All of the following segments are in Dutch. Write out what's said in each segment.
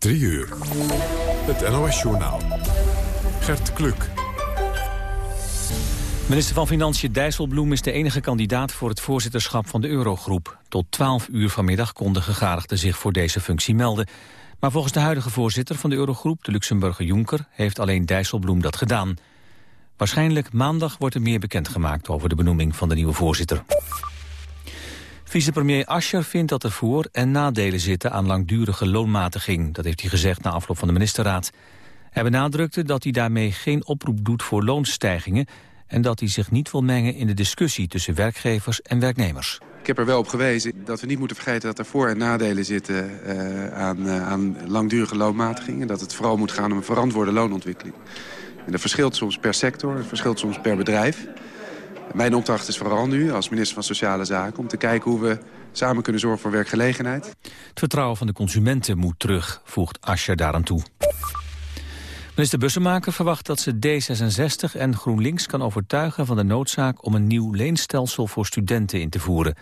3 uur. Het NOS-journaal. Gert Kluk. Minister van Financiën Dijsselbloem is de enige kandidaat voor het voorzitterschap van de Eurogroep. Tot 12 uur vanmiddag konden gegadigden zich voor deze functie melden. Maar volgens de huidige voorzitter van de Eurogroep, de Luxemburger Juncker, heeft alleen Dijsselbloem dat gedaan. Waarschijnlijk maandag wordt er meer bekendgemaakt over de benoeming van de nieuwe voorzitter. Vicepremier Ascher vindt dat er voor- en nadelen zitten aan langdurige loonmatiging. Dat heeft hij gezegd na afloop van de ministerraad. Hij benadrukte dat hij daarmee geen oproep doet voor loonstijgingen... en dat hij zich niet wil mengen in de discussie tussen werkgevers en werknemers. Ik heb er wel op gewezen dat we niet moeten vergeten dat er voor- en nadelen zitten uh, aan, uh, aan langdurige loonmatiging. En dat het vooral moet gaan om een verantwoorde loonontwikkeling. En dat verschilt soms per sector, het verschilt soms per bedrijf. Mijn opdracht is vooral nu, als minister van Sociale Zaken... om te kijken hoe we samen kunnen zorgen voor werkgelegenheid. Het vertrouwen van de consumenten moet terug, voegt Ascher daaraan toe. Minister Bussemaker verwacht dat ze D66 en GroenLinks kan overtuigen van de noodzaak om een nieuw leenstelsel voor studenten in te voeren.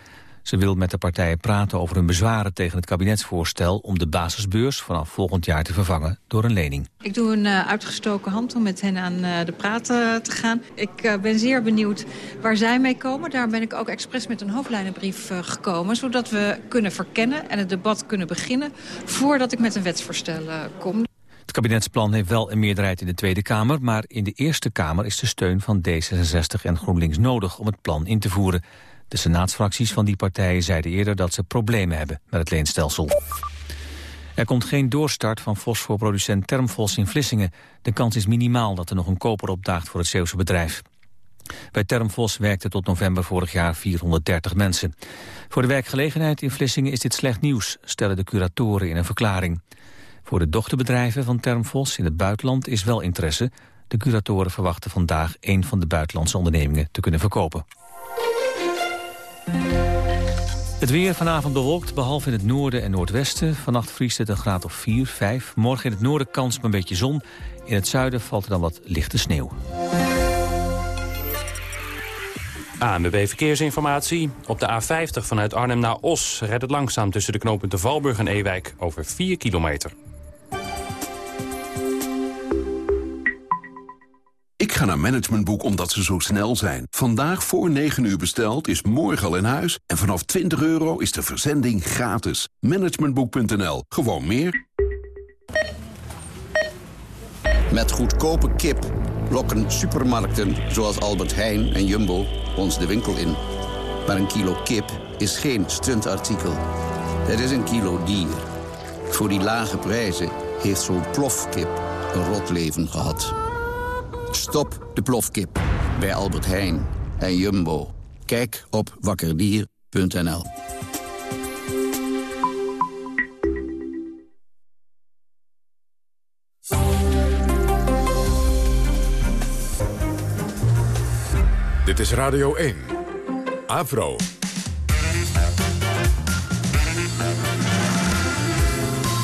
Ze wil met de partijen praten over hun bezwaren tegen het kabinetsvoorstel om de basisbeurs vanaf volgend jaar te vervangen door een lening. Ik doe een uh, uitgestoken hand om met hen aan uh, de praat uh, te gaan. Ik ben zeer benieuwd waar zij mee komen. Daar ben ik ook expres met een hoofdlijnenbrief gekomen, zodat we kunnen verkennen en het debat kunnen beginnen voordat ik met een wetsvoorstel kom. Het kabinetsplan heeft wel een meerderheid in de Tweede Kamer... maar in de Eerste Kamer is de steun van D66 en GroenLinks nodig om het plan in te voeren. De senaatsfracties van die partijen zeiden eerder dat ze problemen hebben met het leenstelsel. Er komt geen doorstart van fosforproducent Termfos in Vlissingen. De kans is minimaal dat er nog een koper opdaagt voor het Zeeuwse bedrijf. Bij Termfos werkten tot november vorig jaar 430 mensen. Voor de werkgelegenheid in Vlissingen is dit slecht nieuws, stellen de curatoren in een verklaring. Voor de dochterbedrijven van Termfos in het buitenland is wel interesse. De curatoren verwachten vandaag een van de buitenlandse ondernemingen te kunnen verkopen. Het weer vanavond bewolkt, behalve in het noorden en noordwesten. Vannacht vriest het een graad of 4, 5. Morgen in het noorden kans op een beetje zon. In het zuiden valt er dan wat lichte sneeuw. ANWB Verkeersinformatie. Op de A50 vanuit Arnhem naar Os rijdt het langzaam tussen de knooppunten Valburg en Ewijk over 4 kilometer. Ik ga naar Managementboek omdat ze zo snel zijn. Vandaag voor 9 uur besteld is morgen al in huis. En vanaf 20 euro is de verzending gratis. Managementboek.nl. Gewoon meer. Met goedkope kip lokken supermarkten zoals Albert Heijn en Jumbo ons de winkel in. Maar een kilo kip is geen stuntartikel. Het is een kilo dier. Voor die lage prijzen heeft zo'n plofkip een rot leven gehad. Stop de plofkip bij Albert Heijn en Jumbo. Kijk op wakkerdier.nl. Dit is Radio 1. Avro.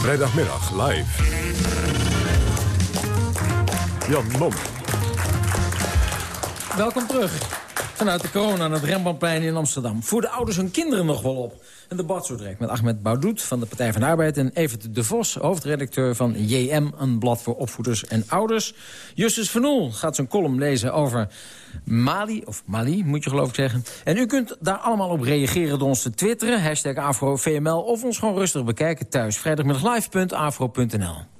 Vrijdagmiddag live. Jan Mom. Welkom terug. Vanuit de corona aan het Rembrandtplein in Amsterdam. Voor de ouders hun kinderen nog wel op. Een debat zo direct met Ahmed Boudoet van de Partij van de Arbeid... en Evert de Vos, hoofdredacteur van JM, een blad voor opvoeders en ouders. Justus Van Oel gaat zijn column lezen over Mali, of Mali moet je geloof ik zeggen. En u kunt daar allemaal op reageren door ons te twitteren, hashtag AfroVML... of ons gewoon rustig bekijken thuis. Vrijdagmiddag live.afro.nl.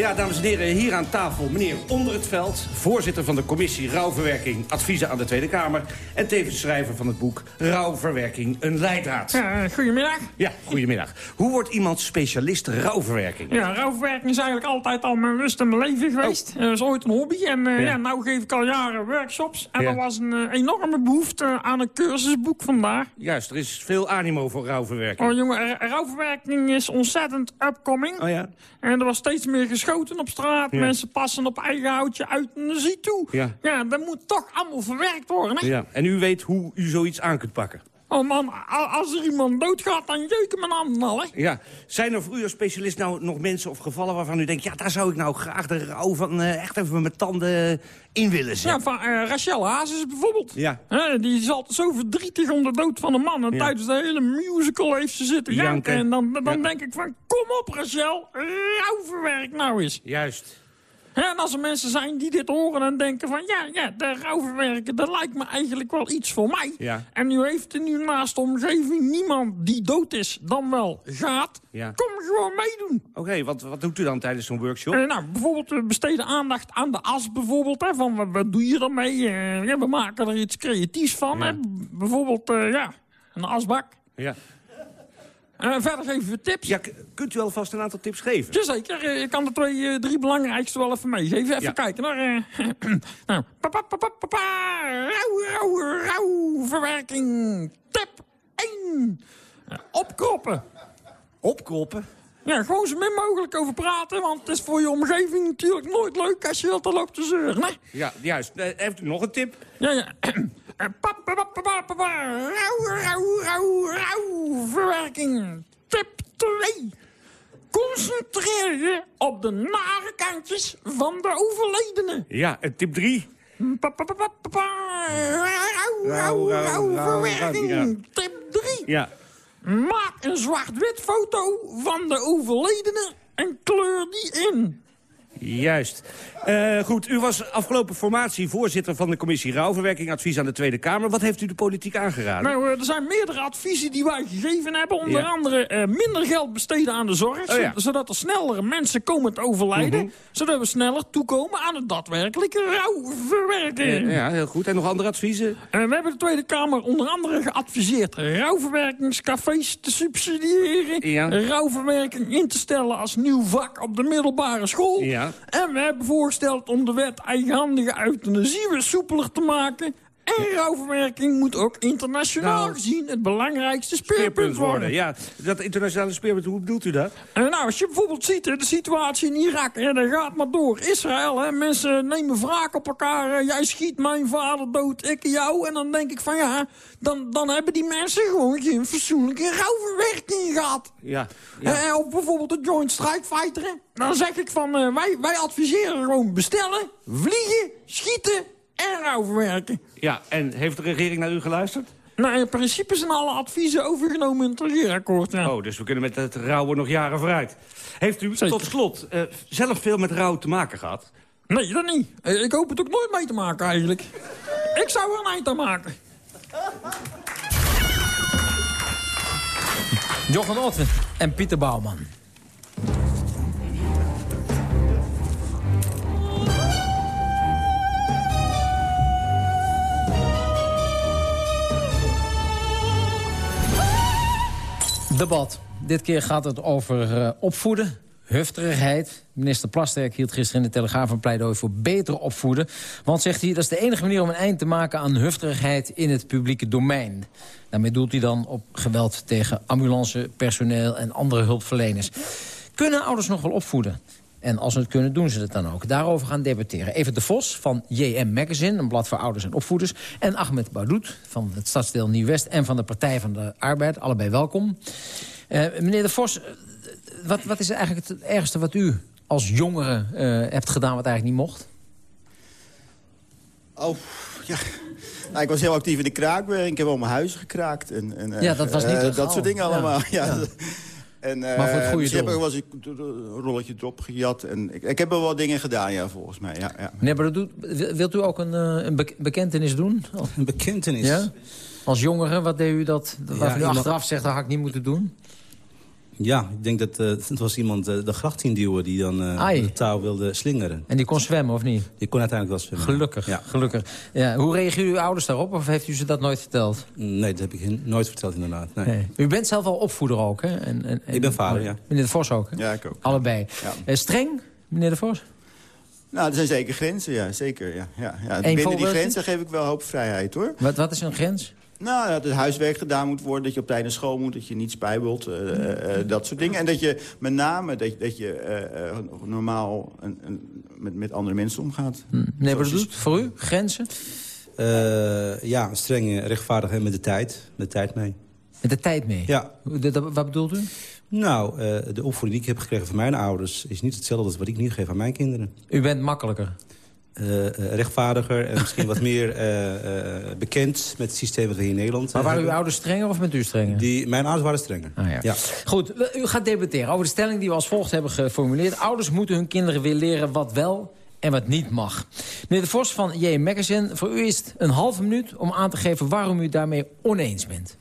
Ja, dames en heren, hier aan tafel meneer Onder het Veld... voorzitter van de commissie Rouwverwerking Adviezen aan de Tweede Kamer... en tevens schrijver van het boek Rouwverwerking, een leidraad. Ja, goedemiddag. Ja, goedemiddag. Hoe wordt iemand specialist rouwverwerking? Ja, rouwverwerking is eigenlijk altijd al mijn lust en mijn leven geweest. Oh. Dat is ooit een hobby en uh, ja. ja. nou geef ik al jaren workshops. En ja. er was een uh, enorme behoefte aan een cursusboek vandaar. Juist, er is veel animo voor rouwverwerking. Oh jongen, rouwverwerking is ontzettend upcoming. Oh ja. En er was steeds meer geschoten op straat. Ja. Mensen passen op eigen houtje uit naar zee toe. Ja. ja, dat moet toch allemaal verwerkt worden, hè? Ja. En u weet hoe u zoiets aan kunt pakken? Oh man, als er iemand doodgaat, dan jeuken mijn handen al, hè? Ja. Zijn er voor u als specialist nou nog mensen of gevallen waarvan u denkt... ja, daar zou ik nou graag de rouw van uh, echt even met tanden in willen zetten? Ja, van uh, Rachel Hazes bijvoorbeeld. Ja. die is altijd zo verdrietig om de dood van een man. En ja. tijdens de hele musical heeft ze zitten janken. janken. En dan, dan ja. denk ik van, kom op Rachel, rouwverwerk nou eens. Juist. En als er mensen zijn die dit horen en denken van... ja, ja, de rouwverwerken, dat lijkt me eigenlijk wel iets voor mij. Ja. En nu heeft er nu naast de omgeving niemand die dood is dan wel gaat. Ja. Kom gewoon meedoen. Oké, wat, wat doet u dan tijdens zo'n workshop? Uh, nou, bijvoorbeeld we besteden aandacht aan de as bijvoorbeeld. Hè, van, wat, wat doe je ermee? Uh, ja, we maken er iets creatiefs van. Ja. Hè. Bijvoorbeeld, uh, ja, een asbak. Ja. Uh, verder geven we tips. Ja, kunt u alvast een aantal tips geven? Jazeker, ik kan de twee, uh, drie belangrijkste wel even meegeven. Even ja. kijken naar... nou, papa, papa, papa, rauw, rauw, rauw, verwerking. Tip 1. opkroppen. Opkroppen? Ja, gewoon zo min mogelijk over praten, want het is voor je omgeving natuurlijk nooit leuk als je dat al loopt te zeuren, hè? Ja, juist. heeft u nog een tip? Ja, ja. Rauw, rauw, rauw, rauw, verwerking. Tip 2. Concentreer je op de nare kantjes van de overledene. Ja, en tip 3. Papa, papa, papa, rauw, rauw, rauw, verwerking. Tip 3. Ja. Maak een zwart-wit foto van de overledene en kleur die in. Juist. Uh, goed, u was afgelopen formatie voorzitter van de commissie Rouwverwerking Advies aan de Tweede Kamer. Wat heeft u de politiek aangeraden? Nou, uh, er zijn meerdere adviezen die wij gegeven hebben. Onder Ja. andere uh, minder geld besteden aan de zorg. Oh, ja. Zodat er sneller mensen komen te overlijden. Mhm. Zodat we sneller toekomen aan het daadwerkelijke rouwverwerken. Ja, heel goed. En nog andere adviezen? En we hebben de Tweede Kamer onder andere geadviseerd rouwverwerkingscafés te subsidiëren. Ja. Rouwverwerking in te stellen als nieuw vak op de middelbare school. Ja. En we hebben voorgesteld om de wet eigenhandige euthanasie weer soepeler te maken. En rouwverwerking moet ook internationaal Nou, gezien het belangrijkste speerpunt worden. Ja, dat internationale speerpunt, hoe bedoelt u dat? En nou, als je bijvoorbeeld ziet, de situatie in Irak, hè, dat gaat maar door. Israël, hè, mensen nemen wraak op elkaar. Jij schiet mijn vader dood, ik jou. En dan denk ik van ja, dan, dan hebben die mensen gewoon geen fatsoenlijke rouwverwerking gehad. Ja. ja. Eh, of bijvoorbeeld de Joint Strike Fighter. Dan zeg ik van, eh, wij, wij adviseren gewoon bestellen, vliegen, schieten en rouwverwerken. ja, en heeft de regering naar u geluisterd? Nou, in principe zijn alle adviezen overgenomen in het regeerakkoord. Ja. Oh, dus we kunnen met het rouwen nog jaren vooruit. Heeft u tot slot eh, zelf veel met rouw te maken gehad? Nee, dat niet. Eh, Ik hoop het ook nooit mee te maken eigenlijk. Ik zou er een eind aan maken. Jochem Otten en Pieter Bouwman. Debat. Dit keer gaat het over eh, opvoeden, hufterigheid. Minister Plasterk hield gisteren in de Telegraaf een pleidooi voor beter opvoeden. Want, zegt hij, dat is de enige manier om een eind te maken aan hufterigheid in het publieke domein. Daarmee doelt hij dan op geweld tegen ambulancepersoneel en andere hulpverleners. Kunnen ouders nog wel opvoeden? En als ze het kunnen, doen ze het dan ook. Daarover gaan debatteren. Evert de Vos van JM Magazine, een blad voor ouders en opvoeders. En Ahmed Boudout van het stadsdeel Nieuw-West en van de Partij van de Arbeid. Allebei welkom. Eh, meneer de Vos, eh, wat, wat is eigenlijk het ergste wat u als jongere eh, hebt gedaan... wat eigenlijk niet mocht? Oh, ja. Nou, ik was heel actief in de kraakwerk. Ik heb al mijn huizen gekraakt. En, en, Ja, dat was niet. Dat soort dingen Ja, allemaal. Ja. ja. En, eh, Maar voor het goede misschien heb doel. ik wel eens een rolletje erop gejat. En ik, ik heb wel wat dingen gedaan, ja, volgens mij. Ja, ja. Meneer Boudout, wil- wilt u ook een, eh, een bek- bekentenis doen? Een bekentenis? Ja? Als jongere, wat deed u dat, waarvan u achteraf zegt... dat had ik niet moeten doen? Ja, ik denk dat eh, het was iemand eh, de gracht induwen die dan eh, de touw wilde slingeren. En die kon zwemmen, of niet? Die kon uiteindelijk wel zwemmen. Gelukkig, Ja. gelukkig. Ja, hoe reageren uw ouders daarop? Of heeft u ze dat nooit verteld? Nee, dat heb ik nooit verteld inderdaad. Nee. Nee. U bent zelf al opvoeder ook, hè? En, en, en- Ik ben vader, ja. Meneer de Vos ook, hè? Ja, ik ook. Allebei. Ja. Eh, streng, meneer de Vos? Nou, er zijn zeker grenzen, ja, zeker. Ja, ja, ja. Binnen die grenzen geef ik wel hoop vrijheid, hoor. Wat, wat is een grens? Nou, dat het huiswerk gedaan moet worden, dat je op tijd naar school moet... dat je niet spijbelt, eh, eh, eh, dat soort dingen. En dat je met name dat, dat je eh, eh, normaal een, een, met, met andere mensen omgaat. Hm. Meneer Boudout, voor u? Grenzen? Uh, ja, streng, rechtvaardig en met de tijd. Met de tijd mee. Met de tijd mee? Ja. wat bedoelt u? Nou, uh, de opvoeding die ik heb gekregen van mijn ouders... is niet hetzelfde als wat ik nu geef aan mijn kinderen. U bent makkelijker? Uh, rechtvaardiger en misschien wat meer bekend met het systeem wat we hier in Nederland Maar waren uw ouders strenger of bent u strenger? Die, mijn ouders waren strenger. Ah, ja. ja. Goed, u gaat debatteren over de stelling die we als volgt hebben geformuleerd. Ouders moeten hun kinderen weer leren wat wel en wat niet mag. Meneer De Vos van J Magazine, voor u is het een halve minuut... om aan te geven waarom u daarmee oneens bent.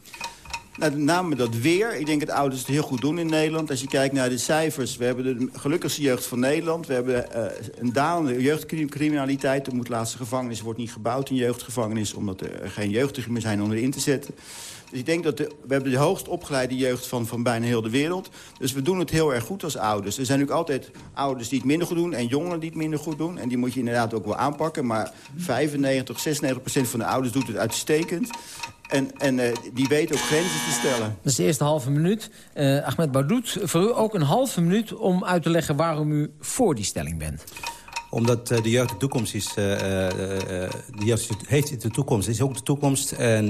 Nou, name dat weer. Ik denk dat ouders het heel goed doen in Nederland. Als je kijkt naar de cijfers. We hebben de gelukkigste jeugd van Nederland. We hebben uh, een dalende jeugdcriminaliteit. Er moet laatste gevangenis wordt niet gebouwd in jeugdgevangenis... omdat er geen jeugdigen meer zijn om erin te zetten. Dus ik denk dat we hebben de hoogst opgeleide jeugd van, van bijna heel de wereld. Dus we doen het heel erg goed als ouders. Er zijn natuurlijk altijd ouders die het minder goed doen... en jongeren die het minder goed doen. En die moet je inderdaad ook wel aanpakken. Maar 95, 96 procent van de ouders doet het uitstekend. En, en uh, die weten ook grenzen te stellen. Dat is de eerste halve minuut. Uh, Ahmed Boudout, voor u ook een halve minuut om uit te leggen waarom u voor die stelling bent omdat uh, de jeugd de toekomst is. Uh, uh, de jeugd heeft de toekomst, is ook de toekomst. En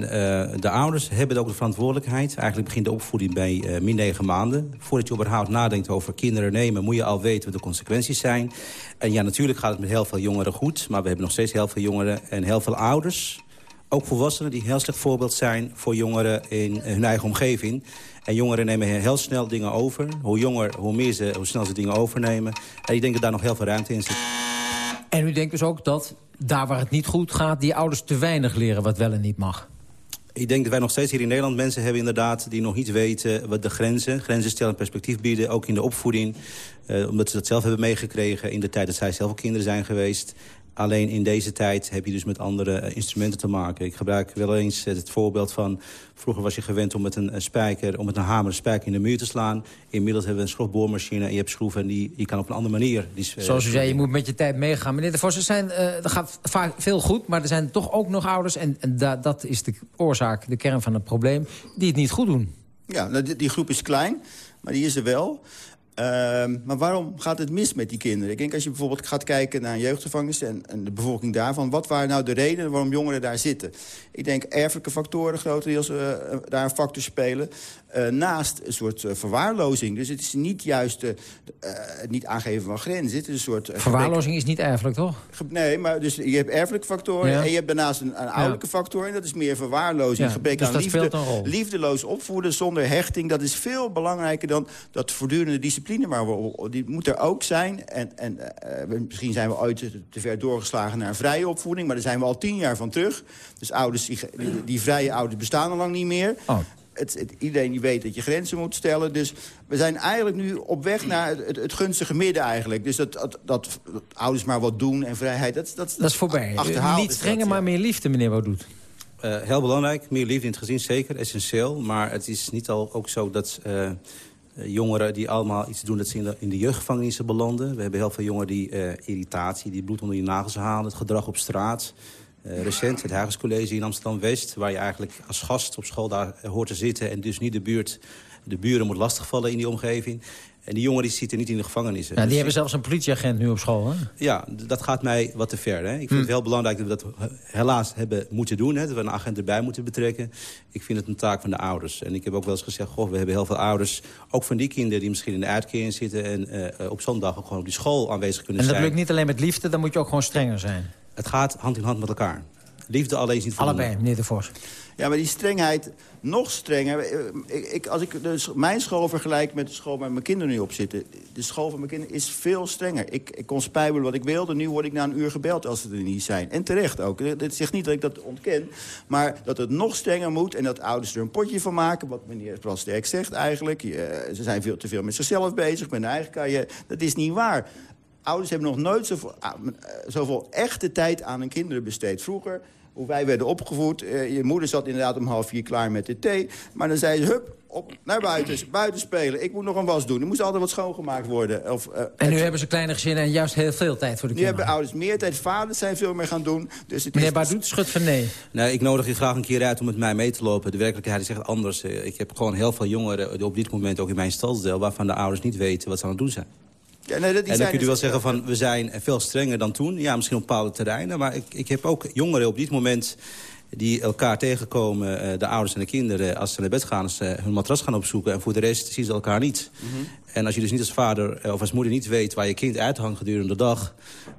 de ouders hebben ook de verantwoordelijkheid. Eigenlijk begint de opvoeding bij min 9 maanden. Voordat je überhaupt nadenkt over kinderen nemen... moet je al weten wat de consequenties zijn. En ja, natuurlijk gaat het met heel veel jongeren goed. Maar we hebben nog steeds heel veel jongeren en heel veel ouders ook volwassenen die heel slecht voorbeeld zijn voor jongeren in hun eigen omgeving. En jongeren nemen heel snel dingen over. Hoe jonger, hoe meer ze, hoe snel ze dingen overnemen. En ik denk dat daar nog heel veel ruimte in zit. En u denkt dus ook dat daar waar het niet goed gaat... die ouders te weinig leren wat wel en niet mag? Ik denk dat wij nog steeds hier in Nederland mensen hebben inderdaad... die nog niet weten wat de grenzen, grenzen stellen, perspectief bieden. Ook in de opvoeding, eh, omdat ze dat zelf hebben meegekregen... in de tijd dat zij zelf kinderen zijn geweest. Alleen in deze tijd heb je dus met andere eh, instrumenten te maken. Ik gebruik wel eens het voorbeeld van... vroeger was je gewend om met een, spijker, om met een hamer een spijker in de muur te slaan. Inmiddels hebben we een schroefboormachine en je hebt schroeven... en die, je kan op een andere manier... Die, uh, Zoals u zei, je moet met je tijd meegaan. Meneer de Vos, er, zijn, uh, er gaat vaak veel goed, maar er zijn toch ook nog ouders... en, en da, dat is de oorzaak, de kern van het probleem, die het niet goed doen. Ja, nou, die, die groep is klein, maar die is er wel. Ehm, maar waarom gaat het mis met die kinderen? Ik denk als je bijvoorbeeld gaat kijken naar een jeugdgevangenis... En, en, de bevolking daarvan, wat waren nou de redenen waarom jongeren daar zitten? Ik denk erfelijke factoren grotendeels uh, daar een factor spelen. Uh, naast een soort uh, verwaarlozing. Dus het is niet juist het niet aangeven van grenzen. Het is een soort... verwaarlozing is niet erfelijk, toch? Nee, maar dus je hebt erfelijke factoren... en je hebt daarnaast een, een ouderlijke ja. factor... en dat is meer verwaarlozing. Ja, gebrek dus aan liefde, liefdeloos opvoeden zonder hechting... dat is veel belangrijker dan dat voortdurende discipline maar we, die moet er ook zijn. En, en uh, misschien zijn we ooit te ver doorgeslagen naar een vrije opvoeding... maar daar zijn we al tien jaar van terug. Dus ouders, die, die, vrije ouders bestaan al lang niet meer. Oh. Het, het, iedereen die weet dat je grenzen moet stellen. Dus we zijn eigenlijk nu op weg naar het, het, gunstige midden eigenlijk. Dus dat, dat, dat, ouders maar wat doen en vrijheid, dat, dat, dat is voorbij. Niet strenger, maar meer liefde, meneer Wodoet. Uh, heel belangrijk, meer liefde in het gezin, zeker, essentieel. Maar het is niet al ook zo dat... Uh, eh, jongeren die allemaal iets doen dat ze in de, in de jeugdgevangenissen belanden. We hebben heel veel jongeren die uh, irritatie, die bloed onder je nagels halen. Het gedrag op straat. Uh, recent het Hagerscollege in Amsterdam-West... waar je eigenlijk als gast op school daar hoort te zitten... en dus niet de, buurt, de buren moet lastigvallen in die omgeving. En die jongen die zitten niet in de gevangenissen. Ja, die dus hebben zelfs een politieagent nu op school, hè? Ja, dat gaat mij wat te ver. Hè? Ik vind hm. het heel belangrijk dat we dat helaas hebben moeten doen. Hè? Dat we een agent erbij moeten betrekken. Ik vind het een taak van de ouders. En ik heb ook wel eens gezegd, goh, we hebben heel veel ouders... ook van die kinderen die misschien in de uitkering zitten... en uh, op zondag ook gewoon op die school aanwezig kunnen zijn. En dat lukt niet alleen met liefde, dan moet je ook gewoon strenger zijn. Het gaat hand in hand met elkaar. Liefde alleen is niet van Allebei, meneer De Vos. Ja, maar die strengheid, nog strenger. Ik, ik, als ik dus mijn school vergelijk met de school waar mijn kinderen nu op zitten... de school van mijn kinderen is veel strenger. Ik, ik kon spijbelen wat ik wilde, nu word ik na een uur gebeld als ze er niet zijn. En terecht ook. Dat zegt niet dat ik dat ontken, maar dat het nog strenger moet... en dat ouders er een potje van maken, wat meneer Plasterk zegt eigenlijk. ze zijn veel te veel met zichzelf bezig, met hun eigen carrière. Dat is niet waar ouders hebben nog nooit zoveel, ah, zoveel echte tijd aan hun kinderen besteed. Vroeger hoe wij werden opgevoed. Uh, je moeder zat inderdaad om half vier klaar met de thee. Maar dan zei ze, hup, op, naar buiten, buiten spelen. Ik moet nog een was doen. Er moest altijd wat schoongemaakt worden. Of, uh, en nu hebben ze kleine gezinnen en juist heel veel tijd voor de kinderen. Nu hebben ouders meer tijd. Vaders zijn veel meer gaan doen. Dus het Meneer Badoet schudt van nee. Nee, ik nodig je graag een keer uit om met mij mee te lopen. De werkelijkheid is echt anders. Eh, ik heb gewoon heel veel jongeren op dit moment ook in mijn stadsdeel... waarvan de ouders niet weten wat ze aan het doen zijn. Ja, nee, die en dan zijn kun je wel dus- zeggen van, we zijn veel strenger dan toen. Ja, misschien op bepaalde terreinen. Maar ik, ik heb ook jongeren op dit moment die elkaar tegenkomen, eh, de ouders en de kinderen... als ze naar bed gaan, ze hun matras gaan opzoeken... en voor de rest zien ze elkaar niet. En als je dus niet als vader eh, of als moeder niet weet... waar je kind uithangt gedurende de dag...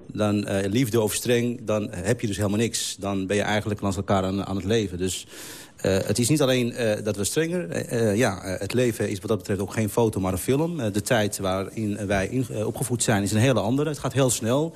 dan eh, liefde of streng, dan heb je dus helemaal niks. Dan ben je eigenlijk langs elkaar aan, aan het leven. Dus eh, het is niet alleen dat we strenger... eh, ja, het leven is wat dat betreft ook geen foto, maar een film. De tijd waarin wij in- opgevoed zijn is een hele andere. Het gaat heel snel.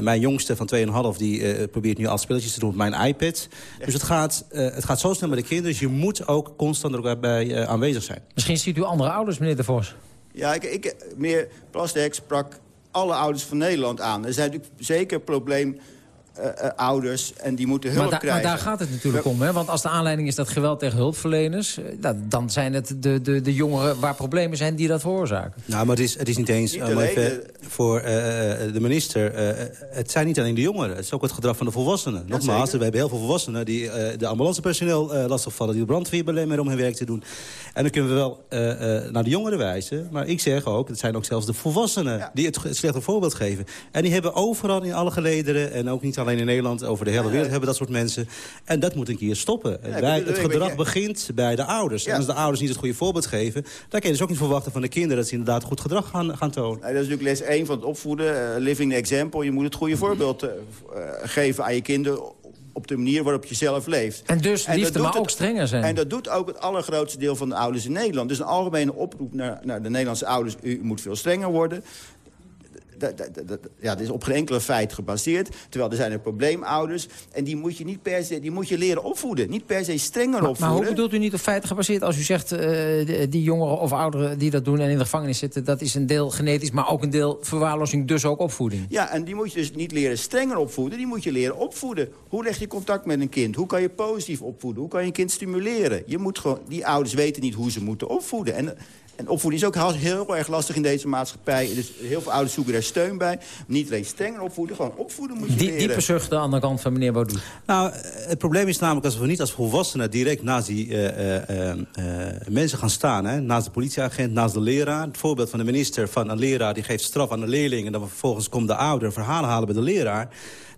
Mijn jongste van 2,5 die probeert nu al spelletjes te doen op mijn iPad. Dus het gaat, het gaat zo snel met de kinderen. Dus je moet ook constant erbij aanwezig zijn. Misschien ziet u andere ouders, meneer De Vos. Ja, ik, ik, meneer Plasterk sprak alle ouders van Nederland aan. Er zijn natuurlijk zeker probleem eh, eh, ouders en die moeten hulp Maar, da- maar krijgen. daar gaat het natuurlijk om. Hè? Want als de aanleiding is dat geweld tegen hulpverleners... eh, dat- dan zijn het de, de, de jongeren waar problemen zijn die dat veroorzaken. Nou, maar het is, het is niet eens Niet alleen, even voor eh, de minister. eh, het zijn niet alleen de jongeren. Het is ook het gedrag van de volwassenen. Nogmaals, we hebben heel veel volwassenen... die eh, de ambulancepersoneel eh lastigvallen... die de brandweer belemmeren om hun werk te doen. En dan kunnen we wel eh, eh, naar de jongeren wijzen. Maar ik zeg ook, het zijn ook zelfs de volwassenen... die het, het slechte voorbeeld geven. En die hebben overal in alle gelederen... en ook niet alleen in Nederland, over de hele wereld... hebben dat soort mensen. En dat moet een keer stoppen. Wij, het gedrag ja. begint bij de ouders. Ja. En als de ouders niet het goede voorbeeld geven... dan kan je dus ook niet verwachten van de kinderen... dat ze inderdaad goed gedrag gaan, gaan tonen. Dat is natuurlijk les 1 van het opvoeden, eh, living the example. Je moet het goede voorbeeld eh, eh, geven aan je kinderen op de manier waarop je zelf leeft. En dus dat liefde, doet maar het- ook strenger zijn. En dat doet ook het allergrootste deel van de ouders in Nederland. Dus een algemene oproep naar, naar de Nederlandse ouders... u moet veel strenger worden. Dat, dat, dat- dat- ja, dat is op geen enkele feit gebaseerd. Terwijl er zijn er probleemouders. En die moet je niet per se die moet je leren opvoeden. Niet per se strenger Maar, maar opvoeden. hoe bedoelt u niet op feiten gebaseerd? Als u zegt, die, die jongeren of ouderen die dat doen en in de gevangenis zitten... dat is een deel genetisch, maar ook een deel verwaarlozing, dus ook opvoeding. Ja, en die moet je dus niet leren strenger opvoeden. Die moet je leren opvoeden. Hoe leg je contact met een kind? Hoe kan je positief opvoeden? Hoe kan je een kind stimuleren? Je moet gewoon, die ouders weten niet hoe ze moeten opvoeden. En, en opvoeden is ook heel, heel erg lastig in deze maatschappij. Dus heel veel ouders zoeken daar steun bij. Niet alleen strenger opvoeden, gewoon opvoeden moet je Die, leren. diepe zuchten aan de kant van meneer Baudoet. Nou, het probleem is namelijk als we niet als volwassenen direct naast die eh, eh, eh, eh, mensen gaan staan. Hè, naast de politieagent, naast de leraar. Het voorbeeld van de minister van een leraar die geeft straf aan de leerling... en dan vervolgens komt de ouder verhalen halen bij de leraar.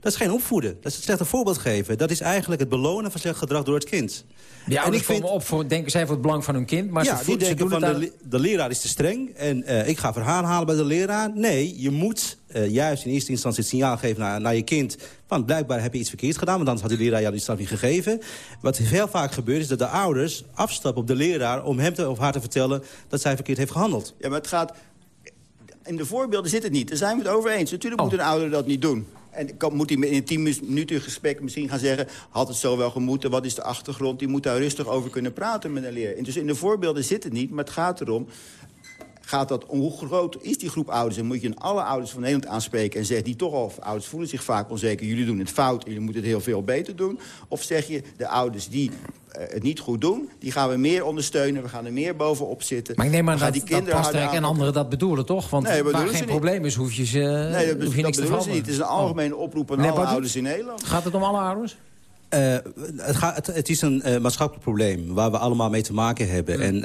Dat is geen opvoeden. Dat is het slechte voorbeeld geven. Dat is eigenlijk het belonen van slecht gedrag door het kind. Die en ouders ik vind, komen op voor, denken zij voor het belang van hun kind, maar ja, ze, die denken van de, de leraar is te streng en eh, ik ga verhaal halen bij de leraar. Nee, je moet eh, juist in eerste instantie het signaal geven naar, naar je kind... van blijkbaar heb je iets verkeerd gedaan, want anders had de leraar jou die straf niet gegeven. Wat heel vaak gebeurt is dat de ouders afstappen op de leraar... om hem te, of haar te vertellen dat zij verkeerd heeft gehandeld. Ja, maar het gaat... In de voorbeelden zit het niet. Daar zijn we het over eens. Natuurlijk Oh. moet een ouder dat niet doen. En moet hij in een tien minuten gesprek misschien gaan zeggen... had het zo wel gemoeten, wat is de achtergrond? Die moet daar rustig over kunnen praten met een leer. Dus in de voorbeelden zit het niet, maar het gaat erom... Gaat dat, om hoe groot is die groep ouders? En moet je alle ouders van Nederland aanspreken en zeggen... die toch al, ouders voelen zich vaak onzeker... jullie doen het fout jullie moeten het heel veel beter doen? Of zeg je, de ouders die eh, het niet goed doen... die gaan we meer ondersteunen, we gaan er meer bovenop zitten. Maar ik neem aan gaan dat, die dat kinderen harder en anderen dat bedoelen, toch? Want Nee, dat waar bedoelen geen probleem is, hoef je, ze, Nee, dat, hoef je dat niks te bedoelen ze veranderen. niet. Het is een algemene oproep aan alle ouders in Nederland. Gaat het om alle ouders? Eh, het, gaat, het, het is een eh, maatschappelijk probleem waar we allemaal mee te maken hebben. En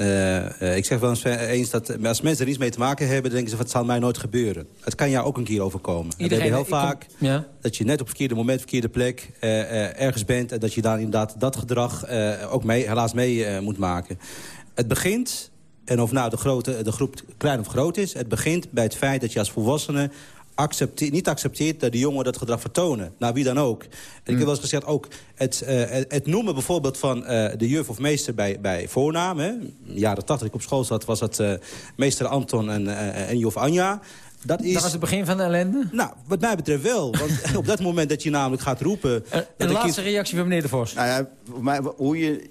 eh, ik zeg wel eens, eens dat als mensen er iets mee te maken hebben... dan denken ze van het zal mij nooit gebeuren. Het kan jou ook een keer overkomen. En we hebben heel ik kom- vaak ja. dat je net op het verkeerde moment, verkeerde plek... ergens bent en dat je daar inderdaad dat gedrag ook mee, helaas mee moet maken. Het begint, en of nou de, grote, de groep klein of groot is... het begint bij het feit dat je als volwassene accepteert, niet accepteert dat de jongeren dat gedrag vertonen. Nou, wie dan ook. En ik heb wel eens gezegd, ook het, eh, het, noemen bijvoorbeeld van eh, de juf of meester bij, bij voornaam. Hè. In de jaren tachtig ik op school zat, was dat eh, meester Anton en, en juf Anja. Dat is... Dat was het begin van de ellende? Nou, wat mij betreft wel. Want op dat moment dat je namelijk gaat roepen... Een een laatste kind- reactie van meneer De Vos. Nou ja, voor mij, hoe je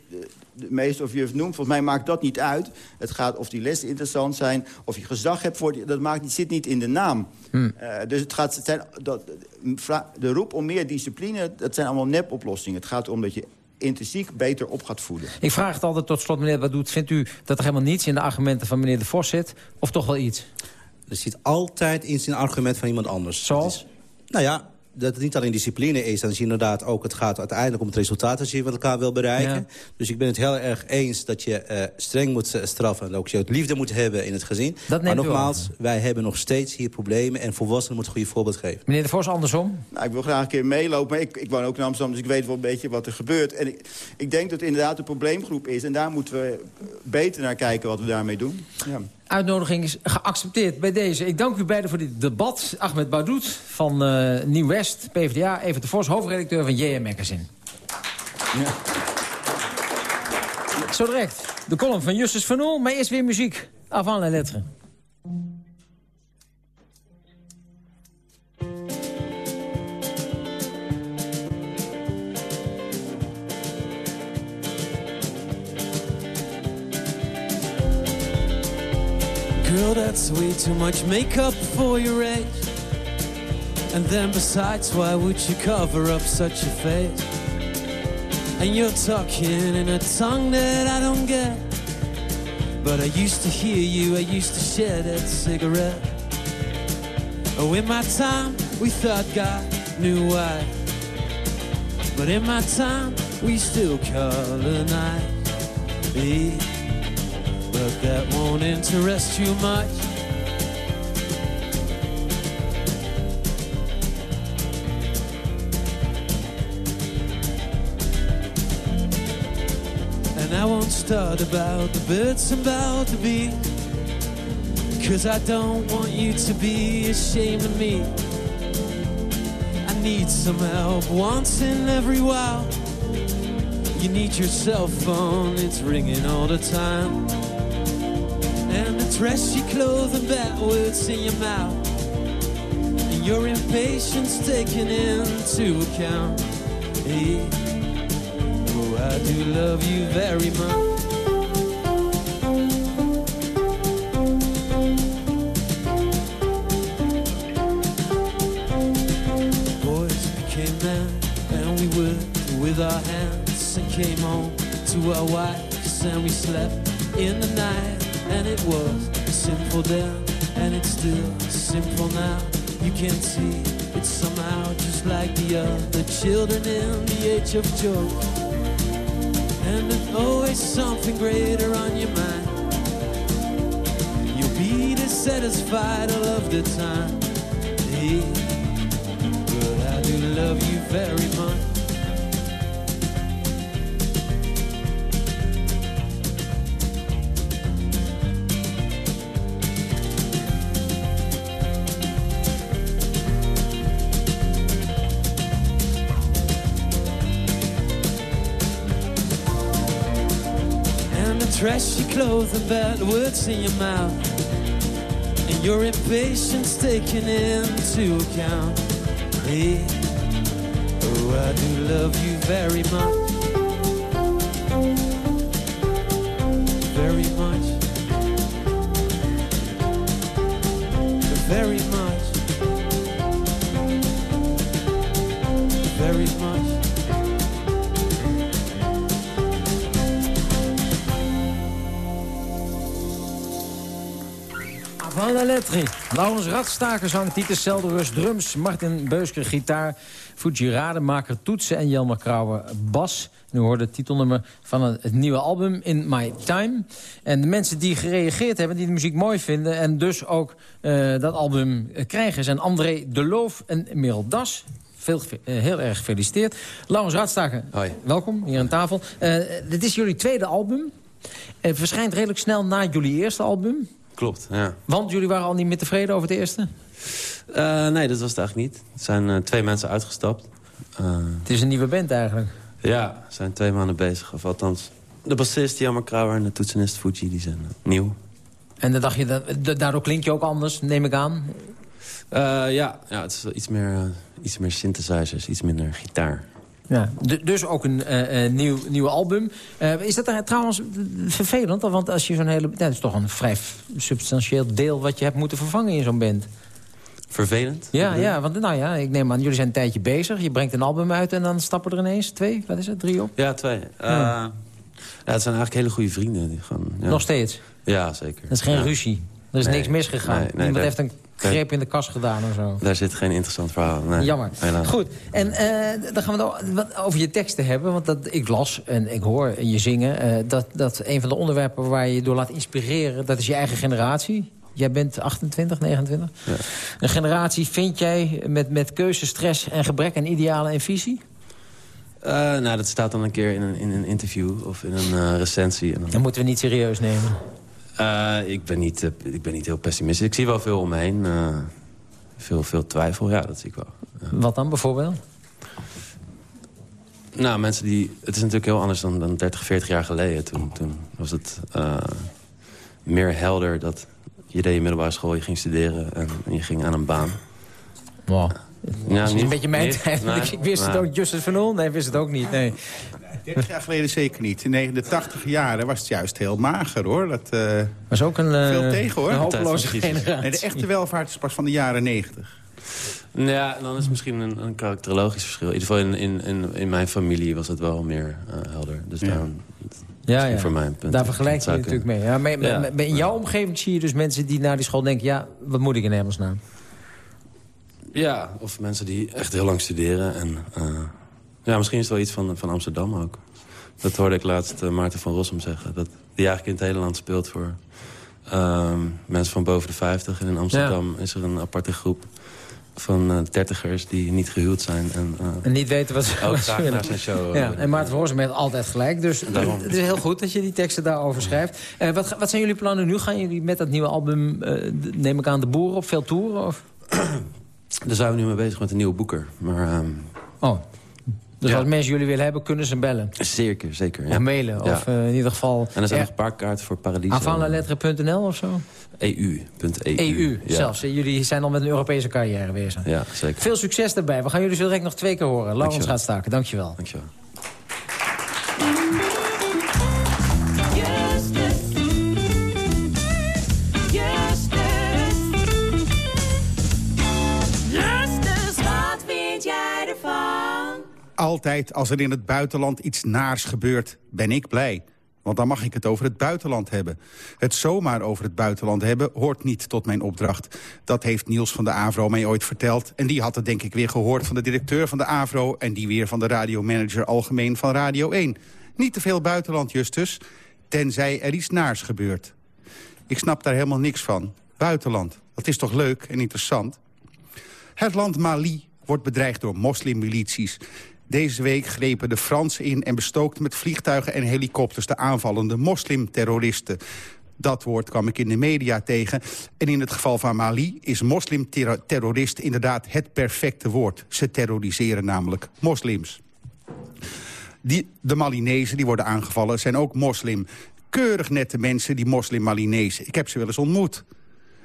de- meester of juf noemt, volgens mij maakt dat niet uit. Het gaat of die lessen interessant zijn, of je gezag hebt voor die, dat maakt, niet- zit niet in de naam. Hmm. Eh, dus het gaat, het zijn, dat, de roep om meer discipline, dat zijn allemaal nepoplossingen. Het gaat om dat je intrinsiek beter op gaat voeden. Ik vraag het altijd tot slot, meneer Baudoet. Vindt u dat er helemaal niets in de argumenten van meneer De Vos zit? Of toch wel iets? Er zit altijd iets in een argument van iemand anders. Zoals? Nou ja, dat het niet alleen discipline is. Dan zie je inderdaad ook, het gaat uiteindelijk om het resultaat... dat je wat elkaar wil bereiken. Ja. Dus ik ben het heel erg eens dat je eh, streng moet eh, straffen... en ook je het liefde moet hebben in het gezin. Dat maar nogmaals, wij hebben nog steeds hier problemen... en volwassenen moeten een goede voorbeeld geven. Meneer de Vos, andersom? Nou, ik wil graag een keer meelopen, maar ik, ik woon ook in Amsterdam... dus ik weet wel een beetje wat er gebeurt. En ik, ik denk dat het inderdaad een probleemgroep is... en daar moeten we beter naar kijken wat we daarmee doen. Ja. Uitnodiging is geaccepteerd bij deze. Ik dank u beiden voor dit debat. Ahmed Boudout van eh, Nieuw-West, PvdA. Even de Vos, hoofdredacteur van JM Magazine. Zo direct. De column van Justus van Oel, maar eerst weer muziek. Avant la lettre. Girl, that's way too much makeup for your age. And then besides, why would you cover up such a face? And you're talking in a tongue that I don't get. But I used to hear you, I used to share that cigarette. Oh, in my time, we thought God knew why. But in my time, we still colonize. Eh, But that won't interest you much. And I won't start about the birds and about the bees. Cause I don't want you to be ashamed of me. I need some help once in every while. You need your cell phone, it's ringing all the time. And the trashy clothing backwards in your mouth. And your impatience taken into account. Hey, oh, I do love you very much. Boys became men, and we worked with our hands and came home to our wives, and we slept in the night, and it was simple then, and it's still simple now. You can see it's somehow just like the other children in the age of joy. And there's always something greater on your mind. You'll be dissatisfied all of the time. But I do love you very much. The trashy clothes and bad words in your mouth. And your impatience taken into account. Hey, oh, I do love you very much. Very much. Very much. Very much. Avant la lettre. Laurens Radstaker zang, Titus Selderus drums, Martin Beusker gitaar, Fuji Rademaker toetsen en Jelmer Krauwer bas. Nu hoorde het titelnummer van het, nieuwe album In My Time. En de mensen die gereageerd hebben, die de muziek mooi vinden... en dus ook eh, dat album krijgen, zijn André De Loof en Merel Das. Veel, eh, heel erg gefeliciteerd. Laurens Radstaker, welkom hier aan tafel. Eh, dit is jullie tweede album. Het verschijnt redelijk snel na jullie eerste album. Klopt, ja. Want jullie waren al niet meer tevreden over het eerste? Eh, nee, dat was het eigenlijk niet. Er zijn eh, twee mensen uitgestapt. Eh, Het is een nieuwe band eigenlijk. ja, we zijn twee maanden bezig. Of althans, de bassist Jammer Krauwer en de toetsenist Fuji die zijn nieuw. En dan dacht je, da- daardoor klink je ook anders, neem ik aan. Ja, ja, het is iets meer, iets meer synthesizers, iets minder gitaar. Ja, dus ook een eh, eh, nieuw, nieuw album. Eh, is dat er trouwens vervelend? Want als je zo'n hele... Dat is toch een vrij substantieel deel wat je hebt moeten vervangen in zo'n band. Vervelend? Ja, ja, want nou ja, ik neem aan, jullie zijn een tijdje bezig. Je brengt een album uit en dan stappen er ineens twee, wat is het, drie op? Ja, twee. Eh, Ja. ja, het zijn eigenlijk hele goede vrienden. Die gewoon, ja. Nog steeds? Ja, zeker. Dat is geen Ja. ruzie. Er is Nee, niks misgegaan. nee, dat- heeft een greep in de kast gedaan of zo. Daar zit geen interessant verhaal. Nee, Jammer. helaas. Goed, en eh, dan gaan we het wat over je teksten hebben. Want dat, ik las en ik hoor je zingen... eh, dat, dat een van de onderwerpen waar je je door laat inspireren... dat is je eigen generatie. Jij bent 28, 29. Ja. Een generatie vind jij met, met keuze, stress en gebrek aan idealen en visie? Eh, nou, dat staat dan een keer in een, in een interview of in een recensie. En dan... Dat moeten we niet serieus nemen. Eh, ik, ben niet, eh, ik ben niet heel pessimistisch. Ik zie wel veel om me heen. eh, veel, veel twijfel, ja, dat zie ik wel. Wat dan bijvoorbeeld? Nou, mensen die... Het is natuurlijk heel anders dan, dan 30, 40 jaar geleden. Toen, toen was het meer helder dat je deed je middelbare school, je ging studeren en, en je ging aan een baan. Wow. Ja, dat is niet- een beetje mijn niet- tijd. nee, ik wist het ook. Justus van Oel? Nee, ik wist het ook niet. Nee. 30 jaar geleden zeker niet. In de 80 jaren was het juist heel mager, hoor. Dat eh was ook een, eh, veel tegen, hoor. een hopeloze generatie. Nee, de echte welvaart is pas van de jaren 90. Ja, dan is het misschien een, een karakterologisch verschil. In ieder geval in, in, in, in mijn familie was het wel meer eh, helder. Dus daarom... Ja, ja. Voor mij een punt. Daar vergelijk je natuurlijk mee. Ja, maar, Ja. maar- maar in jouw omgeving zie je dus mensen die naar die school denken... ja, wat moet ik in hemelsnaam? Ja, of mensen die echt heel lang studeren. En, eh, ja, misschien is het wel iets van, van Amsterdam ook. Dat hoorde ik laatst eh, Maarten van Rossum zeggen. Dat die eigenlijk in het hele land speelt voor ehm, mensen van boven de 50. En in Amsterdam is er een aparte groep van eh dertigers die niet gehuwd zijn. En, En niet weten wat ze ook willen. naar zijn show. Ja, en Maarten van Rossum heeft altijd gelijk. Dus Daarom. het is heel goed dat je die teksten daarover schrijft. Wat, wat zijn jullie plannen nu? Gaan jullie met dat nieuwe album, neem ik aan, de boeren op veel toeren? Of? Daar zijn we nu mee bezig met een nieuwe boeker. Maar, ehm, Oh, dus Ja. als mensen jullie willen hebben, kunnen ze bellen? zeker, zeker. Of Ja. mailen? Ja. Of eh, in ieder geval... En er zijn er- nog een paar kaarten voor Paradiso. Avanlalettre.nl of zo? EU.eu. EU Ja. zelfs. Jullie zijn al met een Europese carrière bezig. Ja, zeker. Veel succes daarbij. We gaan jullie zo direct nog twee keer horen. Laurens gaat staken. Dankjewel. Dankjewel. Altijd als er in het buitenland iets naars gebeurt, ben ik blij. Want dan mag ik het over het buitenland hebben. Het zomaar over het buitenland hebben hoort niet tot mijn opdracht. Dat heeft Niels van de Avro mij ooit verteld. En die had het denk ik weer gehoord van de directeur van de Avro... en die weer van de radiomanager algemeen van Radio 1. Niet te veel buitenland, Justus. Tenzij er iets naars gebeurt. Ik snap daar helemaal niks van. Buitenland, dat is toch leuk en interessant? Het land Mali wordt bedreigd door moslimmilities. Deze week grepen de Fransen in en bestookten met vliegtuigen en helikopters... de aanvallende moslimterroristen. Dat woord kwam ik in de media tegen. En in het geval van Mali is moslimterrorist inderdaad het perfecte woord. Ze terroriseren namelijk moslims. Die, de Malinezen die worden aangevallen zijn ook moslim. Keurig nette mensen, die moslim-Malinezen. Ik heb ze wel eens ontmoet.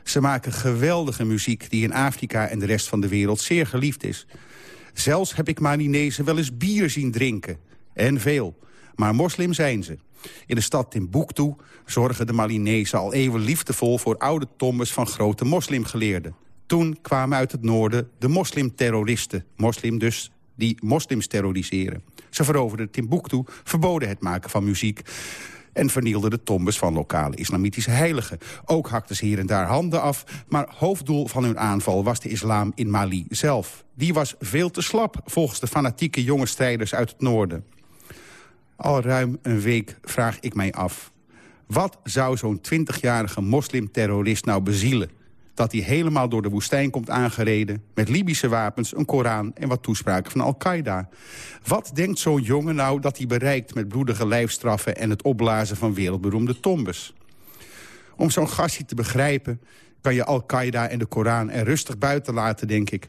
Ze maken geweldige muziek die in Afrika en de rest van de wereld zeer geliefd is. Zelfs heb ik Malinezen wel eens bier zien drinken. En veel. Maar moslim zijn ze. In de stad Timbuktu zorgen de Malinezen al eeuwen liefdevol... voor oude tombes van grote moslimgeleerden. Toen kwamen uit het noorden de moslimterroristen. Moslim dus, die moslims terroriseren. Ze veroverden Timbuktu, verboden het maken van muziek en vernielden de tombes van lokale islamitische heiligen. Ook hakten ze hier en daar handen af, maar hoofddoel van hun aanval was de islam in Mali zelf. Die was veel te slap, volgens de fanatieke jonge strijders uit het noorden. Al ruim een week vraag ik mij af... wat zou zo'n 20-jarige moslimterrorist nou bezielen? Dat hij helemaal door de woestijn komt aangereden... met Libische wapens, een Koran en wat toespraken van Al-Qaeda. Wat denkt zo'n jongen nou dat hij bereikt... met bloedige lijfstraffen en het opblazen van wereldberoemde tombes? Om zo'n gastje te begrijpen... kan je Al-Qaeda en de Koran er rustig buiten laten, denk ik.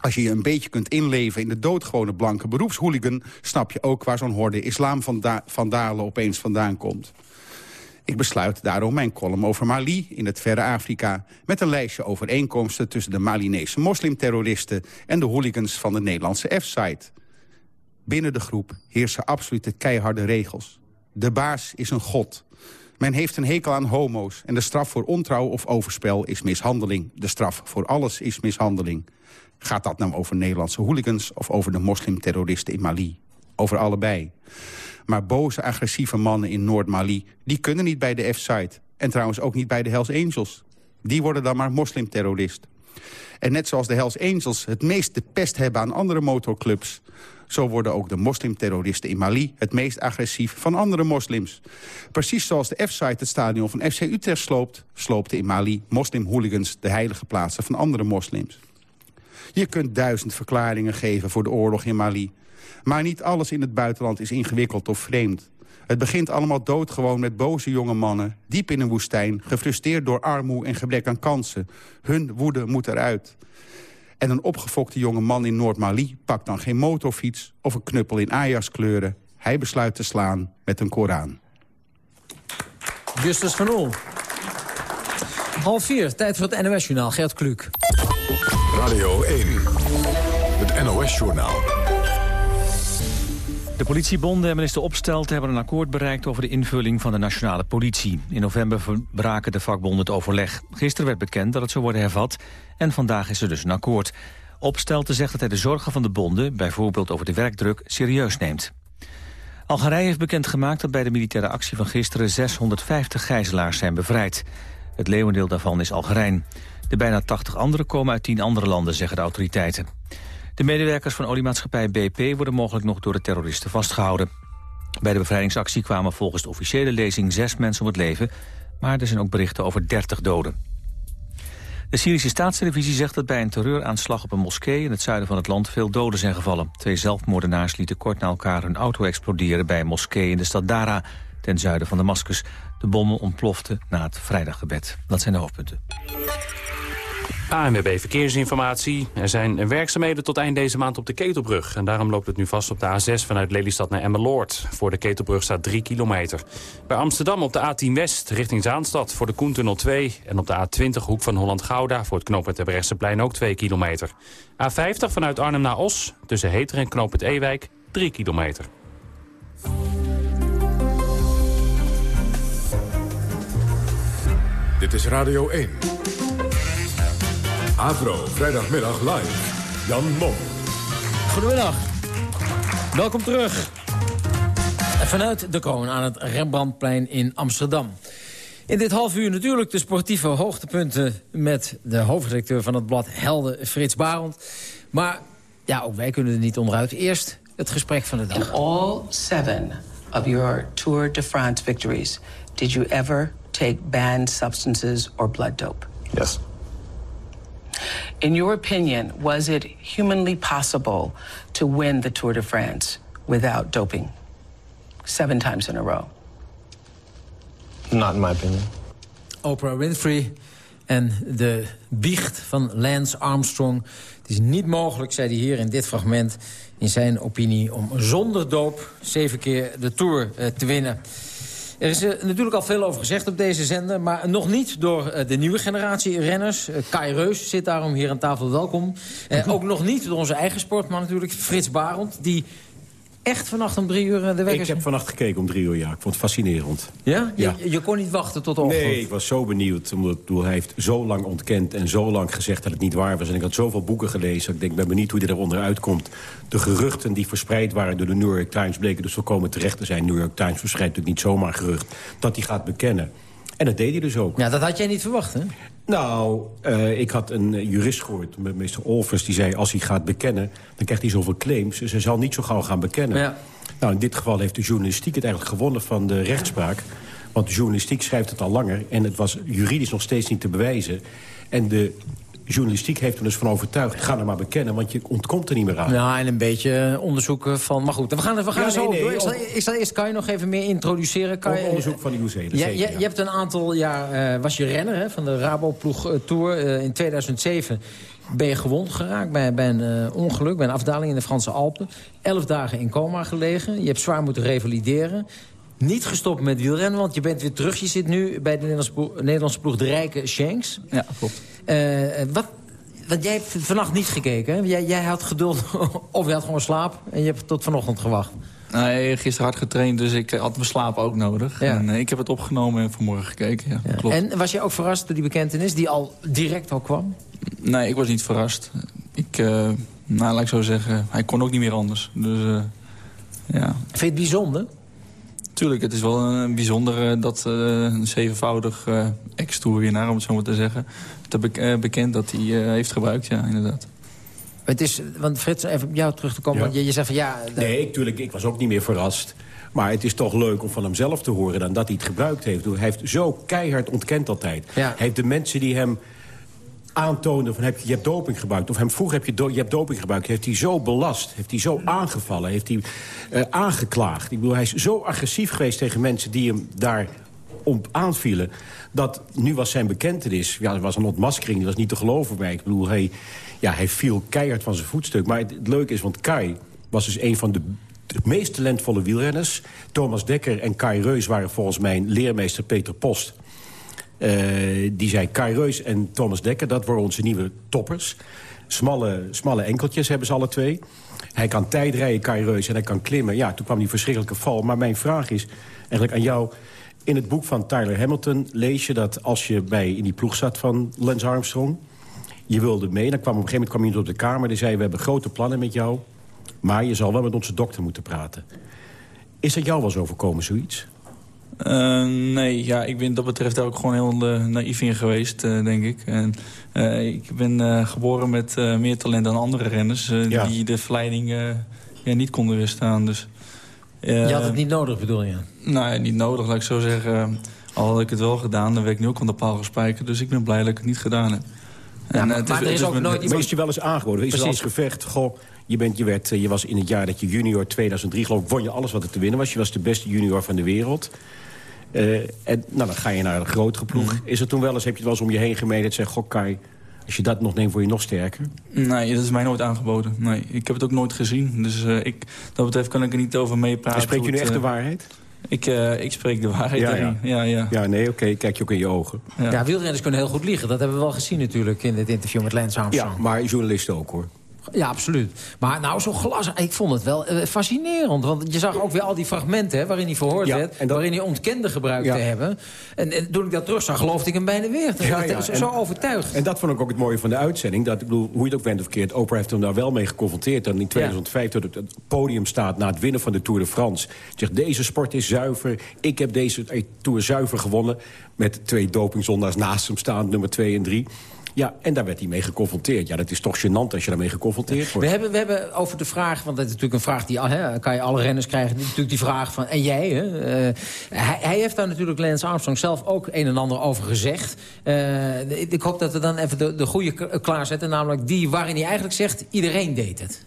Als je je een beetje kunt inleven in de doodgewone blanke beroepshooligan... snap je ook waar zo'n horde islamvandalen opeens vandaan komt. Ik besluit daarom mijn column over Mali in het verre Afrika... met een lijstje overeenkomsten tussen de Malinese moslimterroristen... en de hooligans van de Nederlandse F-site. Binnen de groep heersen absolute keiharde regels. De baas is een god. Men heeft een hekel aan homo's en de straf voor ontrouw of overspel is mishandeling. De straf voor alles is mishandeling. Gaat dat nou over Nederlandse hooligans of over de moslimterroristen in Mali? Over allebei. Maar boze, agressieve mannen in Noord-Mali... die kunnen niet bij de F-site. En trouwens ook niet bij de Hells Angels. Die worden dan maar moslimterrorist. En net zoals de Hells Angels het meest de pest hebben aan andere motorclubs... zo worden ook de moslimterroristen in Mali het meest agressief van andere moslims. Precies zoals de F-site het stadion van FC Utrecht sloopt... sloopten in Mali moslimhooligans de heilige plaatsen van andere moslims. Je kunt duizend verklaringen geven voor de oorlog in Mali. Maar niet alles in het buitenland is ingewikkeld of vreemd. Het begint allemaal doodgewoon met boze jonge mannen... diep in een woestijn, gefrustreerd door armoede en gebrek aan kansen. Hun woede moet eruit. En een opgefokte jonge man in Noord-Mali pakt dan geen motorfiets... of een knuppel in Ajax-kleuren. Hij besluit te slaan met een Koran. Justus van Oel. Half vier, tijd voor het NOS-journaal. Gert Kluk. Radio 1, het NOS-journaal. De politiebonden en minister Opstelt hebben een akkoord bereikt over de invulling van de nationale politie. In november verbraken de vakbonden het overleg. Gisteren werd bekend dat het zou worden hervat en vandaag is er dus een akkoord. Opstelten zegt dat hij de zorgen van de bonden, bijvoorbeeld over de werkdruk, serieus neemt. Algerije heeft bekendgemaakt dat bij de militaire actie van gisteren 650 gijzelaars zijn bevrijd. Het leeuwendeel daarvan is Algerijn. De bijna 80 anderen komen uit 10 andere landen, zeggen de autoriteiten. De medewerkers van oliemaatschappij BP worden mogelijk nog door de terroristen vastgehouden. Bij de bevrijdingsactie kwamen volgens de officiële lezing zes mensen om het leven, maar er zijn ook berichten over 30 doden. De Syrische staatstelevisie zegt dat bij een terreuraanslag op een moskee in het zuiden van het land veel doden zijn gevallen. Twee zelfmoordenaars lieten kort na elkaar hun auto exploderen bij een moskee in de stad Dara, ten zuiden van Damascus. De bommen ontploften na het vrijdaggebed. Dat zijn de hoofdpunten. ANWB Verkeersinformatie. Er zijn werkzaamheden tot eind deze maand op de Ketelbrug. En daarom loopt het nu vast op de A6 vanuit Lelystad naar Emmeloord. Voor de Ketelbrug staat 3 kilometer. Bij Amsterdam op de A10 West richting Zaanstad voor de Koentunnel 2. En op de A20 hoek van Holland-Gouda voor het knooppunt Terbrechtseplein ook 2 kilometer. A50 vanuit Arnhem naar Os tussen Heter en knooppunt Ewijk 3 kilometer. Dit is Radio 1. Avro, vrijdagmiddag live. Jan Mom. Goedemiddag. Welkom terug. Vanuit de kroon aan het Rembrandtplein in Amsterdam. In dit half uur natuurlijk de sportieve hoogtepunten... met de hoofdredacteur van het blad Helden, Frits Barend. Maar ja, ook wij kunnen er niet onderuit. Eerst het gesprek van de dag. In all seven of your Tour de France victories... did you ever take banned substances or blood dope? Yes. In your opinion, was it humanly possible to win the Tour de France without doping? Seven times in a row. Not in my opinion. Oprah Winfrey en de biecht van Lance Armstrong. Het is niet mogelijk, zei hij hier in dit fragment... in zijn opinie om zonder doop zeven keer de Tour eh, te winnen. Er is uh, natuurlijk al veel over gezegd op deze zender... maar nog niet door uh, de nieuwe generatie renners. Uh, Kai Reus zit daarom hier aan tafel, welkom. ook nog niet door onze eigen sportman natuurlijk, Frits Barend... die echt vannacht om drie uur de wekker... Ik heb vannacht gekeken om drie uur, ja. Ik vond het fascinerend. Ja? ja. Je, je, kon niet wachten tot ochtend? Nee, ik was zo benieuwd. Omdat bedoel, hij heeft zo lang ontkend en zo lang gezegd dat het niet waar was. En ik had zoveel boeken gelezen. Ik denk, ben benieuwd hoe hij eronder uitkomt. De geruchten die verspreid waren door de New York Times... bleken dus volkomen terecht te zijn. New York Times verspreidt natuurlijk niet zomaar gerucht... dat hij gaat bekennen. En dat deed hij dus ook. Ja, dat had jij niet verwacht, hè? Nou, uh, ik had een uh, jurist gehoord, meester Olvers, die zei... als hij gaat bekennen, dan krijgt hij zoveel claims. Dus hij zal niet zo gauw gaan bekennen. Ja. Nou, in dit geval heeft de journalistiek het eigenlijk gewonnen van de rechtspraak. Want de journalistiek schrijft het al langer... en het was juridisch nog steeds niet te bewijzen. En de journalistiek heeft er dus van overtuigd. Ga er maar bekennen, want je ontkomt er niet meer aan. Ja, en een beetje onderzoeken van... Maar goed, we gaan, we gaan ja, zo nee, nee, ik, zal, ik zal eerst, kan je nog even meer introduceren? Kan je, onderzoek van de UC, ja, je, je, hebt een aantal jaar... Uh, was je renner hè, van de Rabo-ploeg Tour. Uh, in 2007 ben je gewond geraakt bij, bij een ongeluk... bij een afdaling in de Franse Alpen. Elf dagen in coma gelegen. Je hebt zwaar moeten revalideren niet gestopt met wielrennen, want je bent weer terug. Je zit nu bij de Nederlandse ploeg, Nederlandse ploeg de Rijke Shanks. Ja, klopt. Uh, wat, want jij hebt vannacht niet gekeken, hè? Jij, jij had geduld, of je had gewoon slaap en je hebt tot vanochtend gewacht. Nee, gisteren hard getraind, dus ik had mijn slaap ook nodig. Ja. En, ik heb het opgenomen en vanmorgen gekeken, ja, ja. Klopt. En was je ook verrast door die bekentenis, die al direct al kwam? Nee, ik was niet verrast. Ik, uh, nou, laat ik zo zeggen, hij kon ook niet meer anders. Dus, ja. Vind je het bijzonder? Tuurlijk, het is wel een bijzonder eh, dat uh, een zevenvoudig uh, ex-toerwinnaar, om het zo maar te zeggen... te be bekend dat hij heeft gebruikt, ja, inderdaad. Het is, want Frits, even op jou terug te komen. Want je, je zegt van ja... Nee, ik, tuurlijk, ik was ook niet meer verrast. Maar het is toch leuk om van hemzelf te horen dan dat hij het gebruikt heeft. Hij heeft zo keihard ontkend altijd. Hij heeft de mensen die hem aantonen van heb je, je hebt doping gebruikt... of hem vroeg heb je, je hebt doping gebruikt... heeft hij zo belast, heeft hij zo aangevallen, heeft hij uh, aangeklaagd. Ik bedoel, hij is zo agressief geweest tegen mensen die hem daar op aanvielen... dat nu was zijn bekentenis, ja, er was een ontmaskering... die was niet te geloven bij. Ik bedoel, hij, ja, hij viel keihard van zijn voetstuk. Maar het, het leuke is, want Kai was dus een van de de meest talentvolle wielrenners. Thomas Dekker en Kai Reus waren volgens mijn leermeester Peter Post. Uh, die zei Kai Reus en Thomas Dekker, dat worden onze nieuwe toppers. Smalle, smalle enkeltjes hebben ze alle twee. Hij kan tijdrijden, Kai Reus, en hij kan klimmen. Ja, toen kwam die verschrikkelijke val. Maar mijn vraag is eigenlijk aan jou... In het boek van Tyler Hamilton lees je dat als je bij, in die ploeg zat van Lance Armstrong... je wilde mee, dan kwam op een gegeven moment kwam je op de kamer... die zei, we hebben grote plannen met jou... maar je zal wel met onze dokter moeten praten. Is dat jou wel eens overkomen, zoiets? Uh, nee, ja, ik ben dat betreft daar ook gewoon heel uh, naïef in geweest, uh, denk ik. En, ik ben geboren met meer talent dan andere renners... Ja. die de verleiding ja, niet konden weerstaan. Dus, je had het niet nodig, bedoel je? Nee, niet nodig, laat ik zo zeggen. Al had ik het wel gedaan, dan werd ik nu ook aan de paal gespijkerd. Dus ik ben blij dat ik het niet gedaan heb. Ja, en, maar, maar er is ook nooit iemand... is je wel eens aangeboden? Is er als gevecht, goh, je, bent, je, werd, je was in het jaar dat je junior 2003, geloof ik, won je alles wat er te winnen was. Je was de beste junior van de wereld. Uh, en nou, dan ga je naar een grotere ploeg. Mm. Is er toen wel eens, heb je het wel eens om je heen gemeten... dat zegt, goh Kai, als je dat nog neemt, word je nog sterker? Nee, dat is mij nooit aangeboden. Nee, ik heb het ook nooit gezien. Dus uh, ik, dat betreft kan ik er niet over meepraten. Spreek je nu echt de waarheid? Ik, uh, ik spreek de waarheid. Ja, ja. ja, ja. ja nee, oké. Okay. Kijk je ook in je ogen. Ja. ja, wielrenners kunnen heel goed liegen. Dat hebben we wel gezien natuurlijk in dit interview met Lance Armstrong. Ja, maar journalisten ook hoor. Ja, absoluut. Maar nou, zo'n glas, ik vond het wel uh, fascinerend. Want je zag ook weer al die fragmenten hè, waarin hij verhoord ja, werd... waarin hij ontkende gebruikt ja. te hebben. En, en, toen ik dat terug zag, geloofde ik hem bijna weer. Ja. Zo, zo overtuigd. En dat vond ik ook het mooie van de uitzending. Dat, ik bedoel, hoe je het ook bent of verkeerd... Oprah heeft hem daar wel mee geconfronteerd. Dan in 2005 dat het podium staat na het winnen van de Tour de France. Zegt, deze sport is zuiver. Ik heb deze Tour zuiver gewonnen. Met twee dopingzondaars naast hem staan, nummer 2 en 3. Ja, en daar werd hij mee geconfronteerd. Ja, dat is toch gênant als je daarmee geconfronteerd wordt. We hebben, we hebben over de vraag, want dat is natuurlijk een vraag die hè, kan je alle renners krijgen. Natuurlijk die vraag van, en jij? Hè? Uh, hij, hij, heeft daar natuurlijk Lance Armstrong zelf ook een en ander over gezegd. Uh, ik hoop dat we dan even de, de goede klaarzetten. Namelijk die waarin hij eigenlijk zegt, iedereen deed het.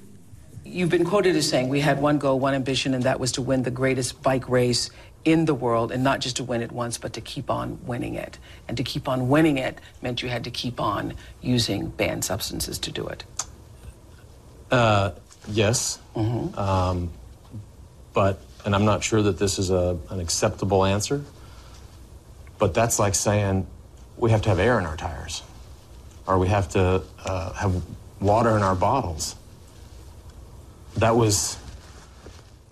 You've been quoted as saying, we had one goal, one ambition, and that was to win the greatest bike race in the world, and not just to win it once, but to keep on winning it. And to keep on winning it meant you had to keep on using banned substances to do it. Uh, yes. Mm-hmm. Um, but, and I'm not sure that this is a, an acceptable answer, but that's like saying we have to have air in our tires, or we have to uh, have water in our bottles. That was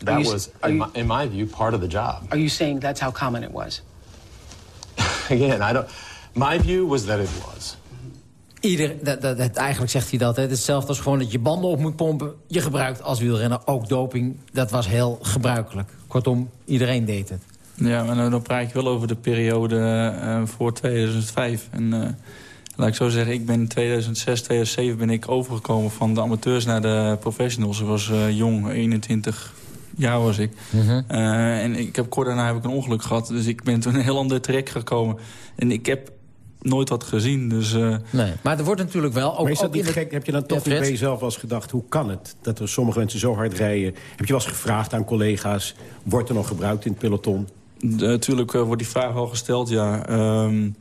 that you, was, in, you, my, in, my, view, part of the job. Are you saying that's how common it was? Again, I don't. My view was that it was. Ieder, dat, dat, dat, eigenlijk zegt hij dat. Hè. Het is hetzelfde als gewoon dat je banden op moet pompen. Je gebruikt als wielrenner ook doping. Dat was heel gebruikelijk. Kortom, iedereen deed het. Ja, maar dan praat je wel over de periode uh, voor 2005. En uh, laat ik zo zeggen, ik ben in 2006, 2007 ben ik overgekomen van de amateurs naar de professionals. Ik was uh, jong, 21, jaar was ik. Uh en ik heb, kort daarna heb ik een ongeluk gehad. Dus ik ben toen een heel ander trek gekomen. En ik heb nooit wat gezien. Dus, uh... nee, maar er wordt natuurlijk wel... Ook, maar is dat niet gek? Heb je dan toch ja, bij jezelf wel eens gedacht... hoe kan het dat er sommige mensen zo hard rijden? Heb je wel eens gevraagd aan collega's... wordt er nog gebruikt in het peloton? Natuurlijk uh, wordt die vraag al gesteld, ja. Um,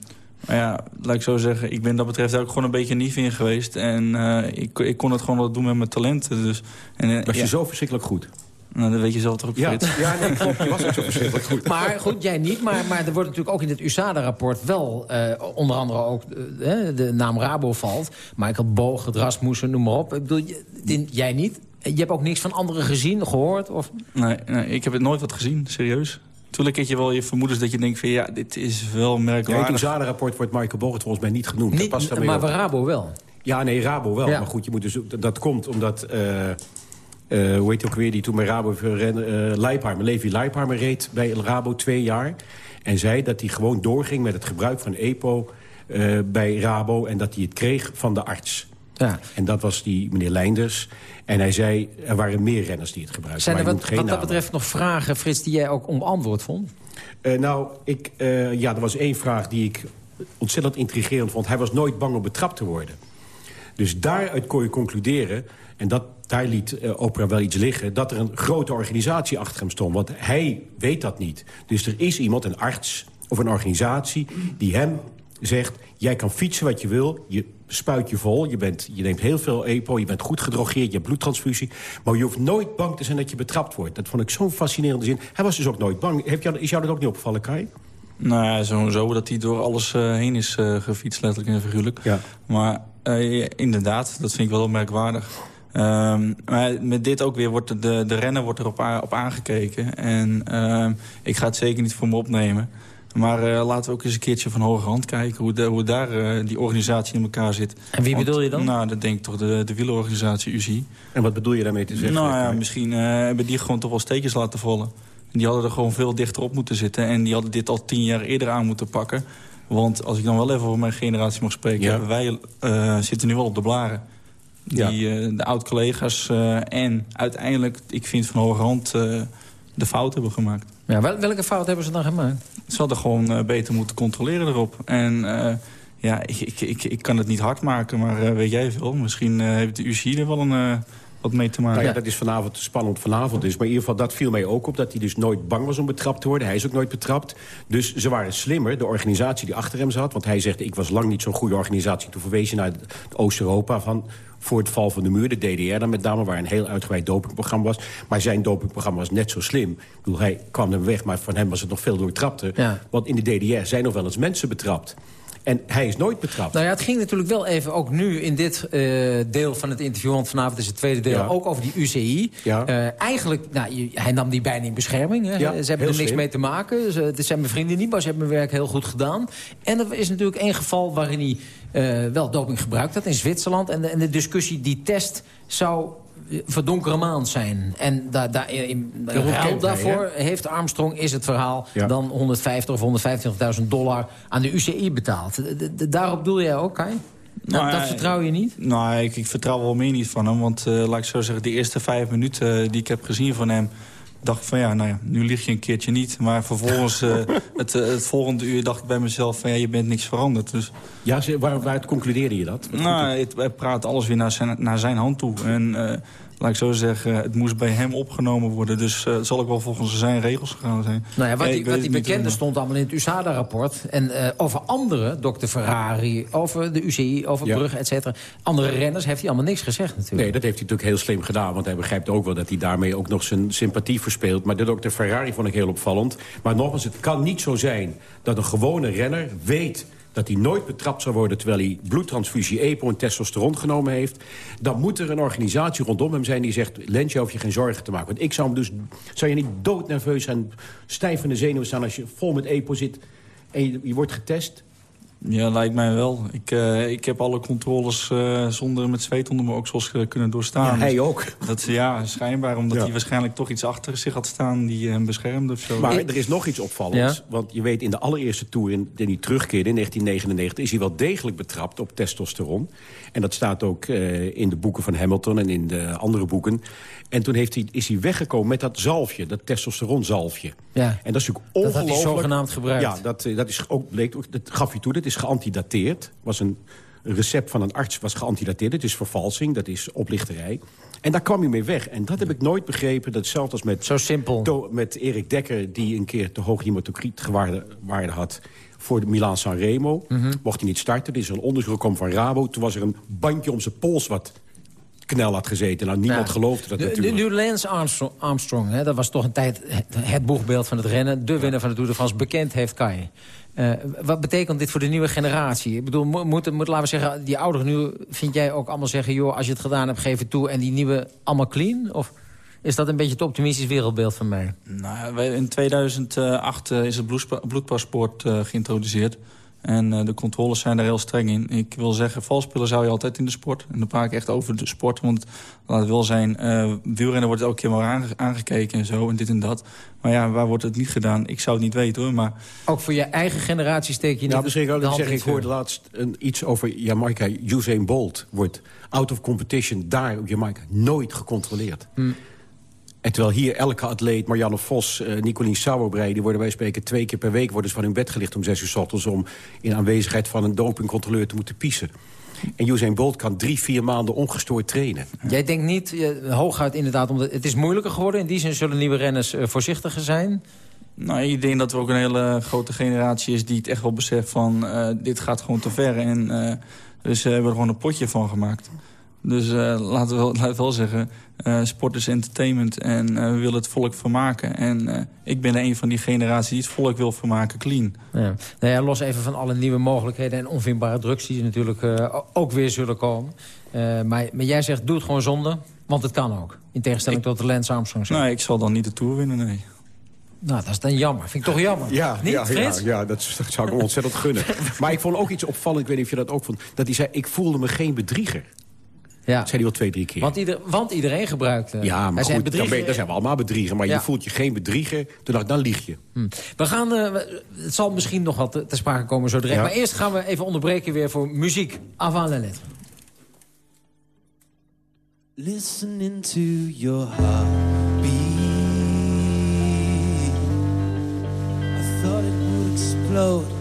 maar ja, laat ik zo zeggen, ik ben dat betreft ook gewoon een beetje nief in geweest. En uh, ik, ik kon het gewoon wel doen met mijn talenten. Dus, en, Was je ja. zo verschrikkelijk goed? Nou, dat weet je zelf toch ook, ja. ja, nee, klopt. Je was ook zo verschrikkelijk goed. Maar goed, jij niet. Maar, maar er wordt natuurlijk ook in het USADA-rapport wel... Uh, onder andere ook uh, de naam Rabo valt. Michael Boog, Rasmussen, noem maar op. Ik bedoel, jij niet. Je hebt ook niks van anderen gezien, gehoord? Of? Nee, nee, ik heb het nooit wat gezien, serieus. Tuurlijk heb je wel je vermoedens dat je denkt van ja, dit is wel merkwaardig. Ja, het USADA-rapport wordt Michael Boog volgens mij niet genoemd. Niet, past maar Rabo wel. Ja, nee, Rabo wel. Ja. Maar goed, je moet dus, dat komt omdat... Uh, eh, hoe heet ook weer, die toen bij Rabo... Uh, Leipheimer, Levi Leipheimer reed bij Rabo twee jaar. En zei dat hij gewoon doorging met het gebruik van EPO uh, bij Rabo... en dat hij het kreeg van de arts. Ja. En dat was die meneer Leinders. En hij zei, er waren meer renners die het gebruikten. Zijn er wat, wat dat betreft nog vragen, Frits, die jij ook onbeantwoord vond? Uh, nou, ik, uh, ja, er was één vraag die ik ontzettend intrigerend vond. Hij was nooit bang om betrapt te worden. Dus daaruit kon je concluderen... en dat, daar liet uh, Oprah wel iets liggen... dat er een grote organisatie achter hem stond. Want hij weet dat niet. Dus er is iemand, een arts of een organisatie... die hem zegt, jij kan fietsen wat je wil... je spuit je vol, je, bent, je neemt heel veel EPO... je bent goed gedrogeerd, je hebt bloedtransfusie... maar je hoeft nooit bang te zijn dat je betrapt wordt. Dat vond ik zo'n fascinerende zin. Hij was dus ook nooit bang. Heb jou, is jou dat ook niet opgevallen, Kai? Nou ja, sowieso dat hij door alles uh, heen is uh, gefietst, letterlijk en figuurlijk. Ja. Maar uh, inderdaad, dat vind ik wel merkwaardig. Um, maar met dit ook weer wordt de, de renner wordt erop op aangekeken. En uh, ik ga het zeker niet voor me opnemen. Maar uh, laten we ook eens een keertje van hoge hand kijken... hoe, de, hoe daar uh, die organisatie in elkaar zit. En wie Want, bedoel je dan? Nou, dat denk ik toch de, de wielerorganisatie UCI. En wat bedoel je daarmee te zeggen? Nou ja, misschien uh, hebben die gewoon toch wel steekjes laten vallen. Die hadden er gewoon veel dichter op moeten zitten. En die hadden dit al tien jaar eerder aan moeten pakken. Want als ik dan wel even over mijn generatie mag spreken... Ja. wij zitten nu wel op de blaren. Die, ja. de oud-collega's en uiteindelijk, ik vind van hoge hand... de fout hebben gemaakt. Ja, wel, welke fout hebben ze dan gemaakt? Ze hadden gewoon uh, beter moeten controleren erop. En uh, ja, ik, ik, ik, ik, kan het niet hard maken, maar uh, weet jij veel. Misschien heeft de UCI er wel een, wat mee te maken. Nou ja, dat is vanavond spannend vanavond is. Maar in ieder geval, dat viel mij ook op. Dat hij dus nooit bang was om betrapt te worden. Hij is ook nooit betrapt. Dus ze waren slimmer, de organisatie die achter hem zat. Want hij zegt, ik was lang niet zo'n goede organisatie. Toen verwezen naar Oost-Europa van voor het val van de muur, de DDR dan met name... waar een heel uitgebreid dopingprogramma was. Maar zijn dopingprogramma was net zo slim. Ik bedoel, hij kwam er weg, maar van hem was het nog veel doortrapter. Ja. Want in de DDR zijn nog wel eens mensen betrapt. En hij is nooit betrapt. Nou ja, het ging natuurlijk wel even ook nu in dit uh, deel van het interview... want vanavond is het tweede deel, ja. ook over die UCI. Ja. Uh, eigenlijk, nou, hij nam die bijna in bescherming. Hè. Ja, ze hebben er niks slim. mee te maken. Ze, het zijn mijn vrienden niet, maar ze hebben mijn werk heel goed gedaan. En er is natuurlijk één geval waarin hij wel doping gebruikt had in Zwitserland. En de, en de discussie, die test zou verdonkere maand zijn. En da, da, in, ruil daarvoor hij, heeft Armstrong, is het verhaal... Ja. dan 150 of 125.000 dollar aan de UCI betaald. De, de, daarop doe jij ook, Kai? Nou, dat, dat vertrouw je niet? Nou, ik, ik vertrouw wel meer niet van hem. Want uh, laat ik zo zeggen, de eerste vijf minuten die ik heb gezien van hem dacht ik van ja, nou ja, nu lig je een keertje niet. Maar vervolgens, uh, het, uh, het volgende uur dacht ik bij mezelf van ja, je bent niks veranderd. Dus... Ja, waar, waaruit concludeerde je dat? Wat nou, het, het, praat alles weer naar zijn, naar zijn hand toe. En uh, laat ik zo zeggen, het moest bij hem opgenomen worden. Dus uh, het zal ook wel volgens zijn regels gegaan zijn. Nou ja, wat die, wat die bekende stond allemaal in het USADA-rapport. En uh, over andere, dokter Ferrari, over de UCI, over ja. Brugge, et cetera. Andere renners heeft hij allemaal niks gezegd natuurlijk. Nee, dat heeft hij natuurlijk heel slim gedaan. Want hij begrijpt ook wel dat hij daarmee ook nog zijn sympathie verspeelt. Maar de dokter Ferrari vond ik heel opvallend. Maar nogmaals, het kan niet zo zijn dat een gewone renner weet dat hij nooit betrapt zou worden... terwijl hij bloedtransfusie, EPO en testosteron genomen heeft... dan moet er een organisatie rondom hem zijn die zegt... Lentje, hoef je geen zorgen te maken. Want ik zou hem dus... zou je niet doodnerveus en stijf in de zenuwen staan... als je vol met EPO zit en je wordt getest... Ja, lijkt mij wel. Ik, uh, ik heb alle controles uh, zonder met zweet onder mijn oksels kunnen doorstaan. Ja, hij dus ook. Dat, ja, schijnbaar. Omdat ja. hij waarschijnlijk toch iets achter zich had staan die hem beschermde of zo. Maar er is nog iets opvallends. Ja? Want je weet, in de allereerste tour in, in die terugkeerde in 1999... is hij wel degelijk betrapt op testosteron. En dat staat ook uh, in de boeken van Hamilton en in de andere boeken. En toen heeft hij, is hij weggekomen met dat zalfje, dat testosteronzalfje. Ja. En dat is natuurlijk ongelooflijk... Dat had hij zogenaamd gebruikt. Ja, dat, dat, is ook, bleek, dat gaf hij toe. Dat is geantidateerd. was een recept van een arts was geantidateerd. Het is vervalsing, dat is oplichterij. En daar kwam hij mee weg. En dat heb ik nooit begrepen. Dat hetzelfde als met, Zo simpel. To, met Erik Dekker... die een keer te hoog hematocrietwaarde waarde had voor de Milaan San Remo. Mm -hmm. Mocht hij niet starten. Er is een onderzoek gekomen van Rabo. Toen was er een bandje om zijn pols wat knel had gezeten. Nou, niemand ja. geloofde dat de, natuurlijk. Nu Lance Armstrong, Armstrong hè, dat was toch een tijd het boegbeeld van het rennen. De winnaar van de Tour de France, bekend heeft Kai. Uh, wat betekent dit voor de nieuwe generatie? Ik bedoel, moet, moet, laten we zeggen, die ouderen nu... vind jij ook allemaal zeggen, joh, als je het gedaan hebt, geef het toe... en die nieuwe allemaal clean? Of is dat een beetje het optimistisch wereldbeeld van mij? Nou, in 2008 uh, is het bloedpaspoort uh, geïntroduceerd. En eh, de controles zijn daar heel streng in. Ik wil zeggen, valspullen zou je altijd in de sport. En dan praat ik echt over de sport. Want laat het wel zijn, uh, wielrennen wordt elke keer wel aange aangekeken en zo. En dit en dat. Maar ja, waar wordt het niet gedaan? Ik zou het niet weten hoor. Maar... Ook voor je eigen generatie steek je niet nou, de, de zeg, Ik hoorde laatst een, iets over Jamaica. Usain Bolt wordt out of competition daar op Jamaica nooit gecontroleerd. Hm. En terwijl hier elke atleet, Marianne Vos, uh, Nicolien Sauerbrei... die worden wij spreken twee keer per week worden ze van hun bed gelicht om zes uur s ochtends... om in aanwezigheid van een dopingcontroleur te moeten piezen. En Usain Bolt kan drie, vier maanden ongestoord trainen. Jij denkt niet, uh, hooguit inderdaad, omdat het is moeilijker geworden. In die zin zullen nieuwe renners uh, voorzichtiger zijn. Nou, ik denk dat er ook een hele grote generatie is die het echt wel beseft van... Uh, dit gaat gewoon te ver. En, uh, dus we hebben er gewoon een potje van gemaakt. Dus uh, laten, we laten we wel zeggen, uh, sport is entertainment en uh, we willen het volk vermaken. En ik ben een van die generaties die het volk wil vermaken clean. Ja. Nou ja, los even van alle nieuwe mogelijkheden en onvindbare drugs... die er natuurlijk ook weer zullen komen. maar, maar jij zegt, doe het gewoon zonder, want het kan ook. In tegenstelling ik, tot de Lance Armstrong. Nee, ik zal dan niet de Tour winnen, nee. Nou, dat is dan jammer. Vind ik toch jammer. Ja, Niet, ja, ja, Frits? ja, dat, dat zou ik ontzettend gunnen. Maar ik vond ook iets opvallend, ik weet niet of je dat ook vond... dat hij zei, ik voelde me geen bedrieger. Ja. Dat zei hij wel twee, drie keer. Want, ieder, want iedereen gebruikt... Uh, ja, maar goed, dan, ben, dan zijn we allemaal bedriegen. Maar Ja. je voelt je geen bedrieger, dan, dan lieg je. Hm. We gaan, uh, het zal misschien nog wat te, te sprake komen zo direct. Ja. Maar eerst gaan we even onderbreken weer voor muziek. Avant la lettre. Listening to your heartbeat I thought it would explode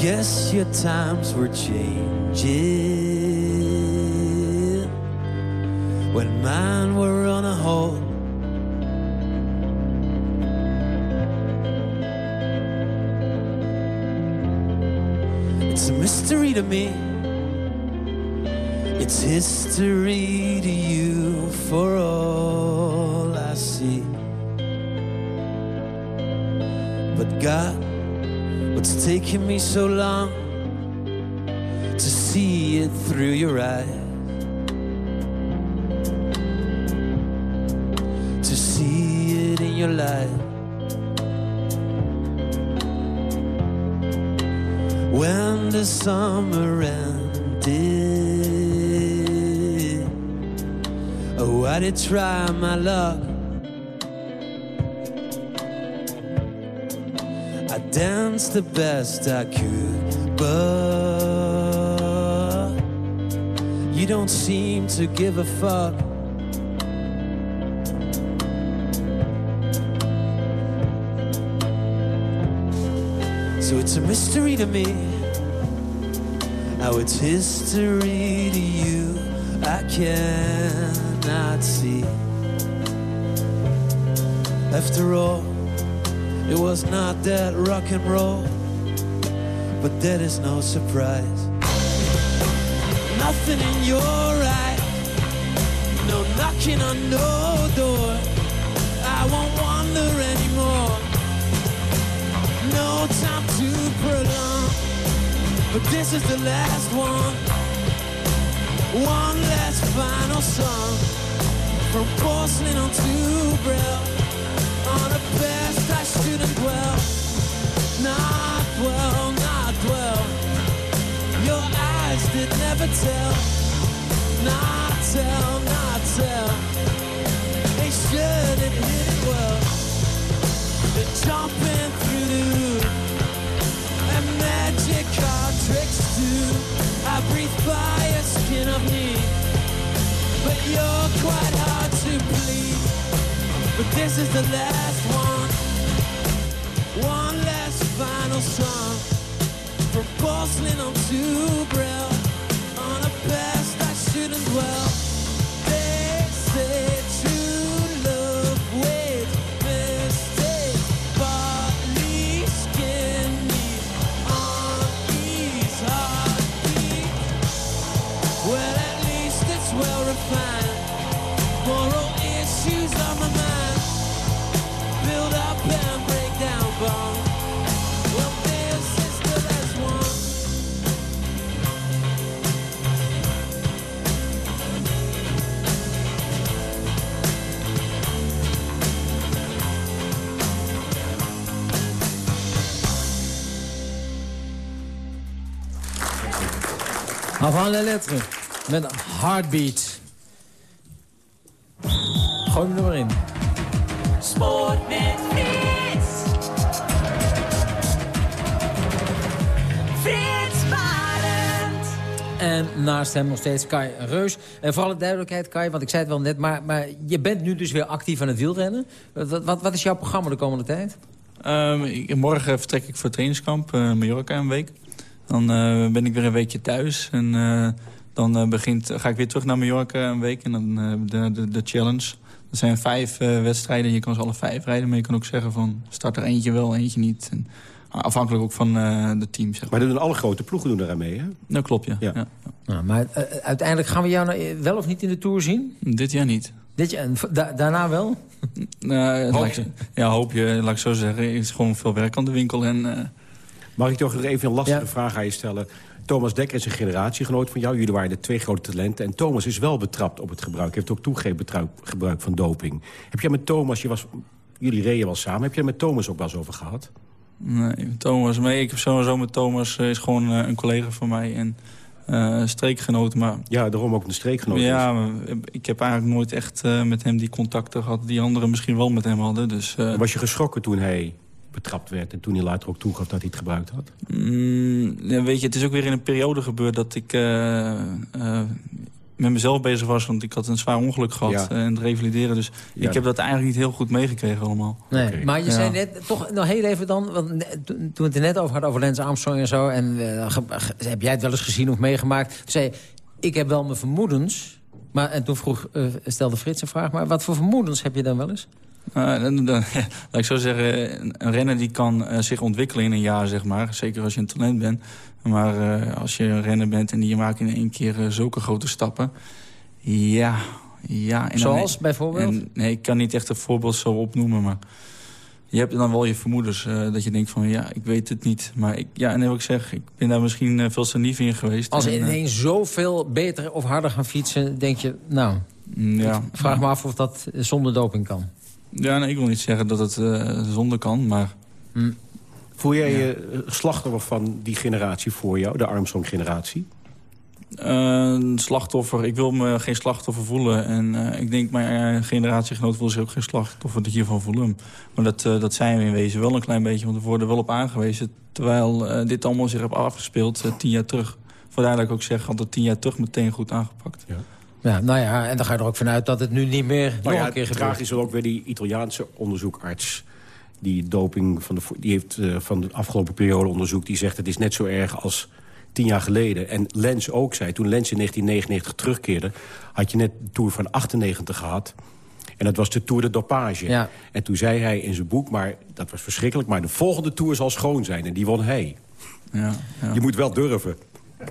guess your times were changing When mine were on a hold It's a mystery to me. It's history to you for all I see. But God, what's taking me so long to see it through your eyes? To see it in your life. when the summer ended. Oh, I did try my luck. Danced the best I could, but you don't seem to give a fuck. So it's a mystery to me how it's history to you. I cannot see. After all, it was not that rock and roll, but that is no surprise. Nothing in your eyes, no knocking on no door. I won't wander anymore no time to prolong. But this is the last one. One last final song. From porcelain onto braille. Shouldn't dwell. Not dwell, not dwell. Your eyes did never tell. Not tell, not tell. They shouldn't hit it well. They're jumping through the roof And magic card tricks too I breathe fire, skin of me But you're quite hard to please But this is the last One song From porcelain onto braille On a past I shouldn't dwell Avant la lettre. Met Heartbeat. Gooi hem er maar in. Sport met Frits. Frits Barend. En naast hem nog steeds Kai Reus. En voor alle duidelijkheid, Kai, want ik zei het wel net... maar, maar je bent nu dus weer actief aan het wielrennen. Wat, wat, wat is jouw programma de komende tijd? Ehm, ik- morgen vertrek ik voor trainingskamp uh, Mallorca een week. Dan eh, ben ik weer een weekje thuis. En eh, dan eh, begint, ga ik weer terug naar Mallorca een week. En dan eh, de, de, de challenge. Er zijn vijf eh, wedstrijden. Je kan ze alle vijf rijden. Maar je kan ook zeggen van start er eentje wel, eentje niet. En, afhankelijk ook van eh, de team, zeg maar. Maar doen alle grote ploegen doen eraan mee, hè? Dat klopt, ja. ja. Nou, maar uiteindelijk gaan we jou nou, wel of niet in de Tour zien? Dit jaar niet. Dit jaar, en da- daarna wel? Nou, Hoop laat ik- Ja, hoop je, laat ik zo zeggen. Er is gewoon veel werk aan de winkel. En, eh, Mag ik toch nog even een lastige vraag aan je stellen? Thomas Dekker is een generatiegenoot van jou. Jullie waren de twee grote talenten. En Thomas is wel betrapt op het gebruik. Hij heeft ook toegegeven betrouw- gebruik van doping. Heb jij met Thomas, je was, jullie reden wel samen... heb jij met Thomas ook wel eens over gehad? Nee, Thomas. Maar ik heb sowieso met Thomas eh, is gewoon eh, een collega van mij en eh streekgenoot. Maar Ja, daarom ook een streekgenoot. ja, maar ik heb eigenlijk nooit echt eh, met hem die contacten gehad die anderen misschien wel met hem hadden. Dus, eh, Was je geschrokken toen hij betrapt werd... en toen hij later ook toegaf dat hij het gebruikt had? mm, weet je, het is ook weer in een periode gebeurd dat ik eh, eh, met mezelf bezig was. Want ik had een zwaar ongeluk gehad Ja. eh, en het revalideren. Dus Ja. ik heb dat eigenlijk niet heel goed meegekregen allemaal. Nee, maar je Ja. zei net, toch nog heel even dan... Want toen we het er net over hadden, over Lance Armstrong en zo... en eh, heb jij het wel eens gezien of meegemaakt? Toen zei ik heb wel mijn vermoedens... Maar, en toen vroeg, eh, stelde Frits een vraag, maar wat voor vermoedens heb je dan wel eens? Dan, dan, laat ik zo zeggen, een- renner die kan eh, zich ontwikkelen in een jaar, zeg maar. Zeker als je een talent bent. Maar eh, als je een renner bent en die maakt in één keer zulke grote stappen... Ja, ja. en dan- Zoals, bijvoorbeeld? en- nee, ik kan niet echt een voorbeeld zo opnoemen, maar... Je hebt dan wel je vermoedens dat je denkt van ja, ik weet het niet. Maar ik, ja, en wat ik zeg, ik ben daar misschien veel te naïef in geweest. Als ineens zoveel beter of harder gaan fietsen, denk je... Nou, ja. ik vraag me af of dat zonder doping kan. Ja, nee, ik wil niet zeggen dat het eh, zonder kan, maar... Voel jij je eh, slachtoffer van die generatie voor jou, de Armstrong-generatie? Een slachtoffer. Ik wil me geen slachtoffer voelen. En eh, ik denk, mijn uh, generatiegenoot wil zich ook geen slachtoffer hiervan voelen. Maar dat, uh, dat zijn we in wezen wel een klein beetje. Want we worden wel op aangewezen. Terwijl uh, dit allemaal zich heeft afgespeeld uh, tien jaar terug. Vandaar dat ik ook zeg, had het tien jaar terug meteen goed aangepakt. Ja. Ja, nou ja, en dan ga je er ook vanuit dat het nu niet meer Nou nog ja, een keer gebeurt. tragisch is ook weer die Italiaanse onderzoekarts... die doping van de, die heeft uh, van de afgelopen periode onderzoek... die zegt het is net zo erg als tien jaar geleden. En Lens ook zei, toen Lens in 1999 terugkeerde... had je net de Tour van 98 gehad... En dat was de Tour de Dopage. Ja. En toen zei hij in zijn boek, maar dat was verschrikkelijk... maar de volgende Tour zal schoon zijn en die won hij. Ja, ja. Je moet wel durven.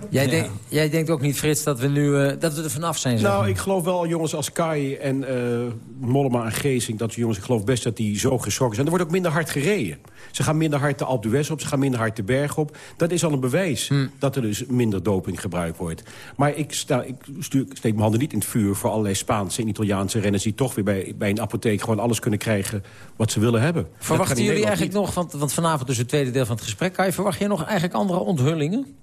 Jij, denk, jij denkt ook niet, Frits, dat we nu uh, dat we er vanaf zijn? Nou, ik geloof wel jongens als Kai en uh, Mollema en Geesing... dat jongens, ik geloof best dat die zo geschrokken zijn. Er wordt ook minder hard gereden. Ze gaan minder hard de Alpe d'Huez op, ze gaan minder hard de berg op. Dat is al een bewijs Hm. dat er dus minder doping gebruikt wordt. Maar ik, sta, ik stuur, steek mijn handen niet in het vuur... voor allerlei Spaanse en Italiaanse renners... die toch weer bij, bij een apotheek gewoon alles kunnen krijgen... wat ze willen hebben. Verwachten jullie eigenlijk niet. nog, want, want vanavond dus het tweede deel van het gesprek... Kai, verwacht je nog eigenlijk andere onthullingen?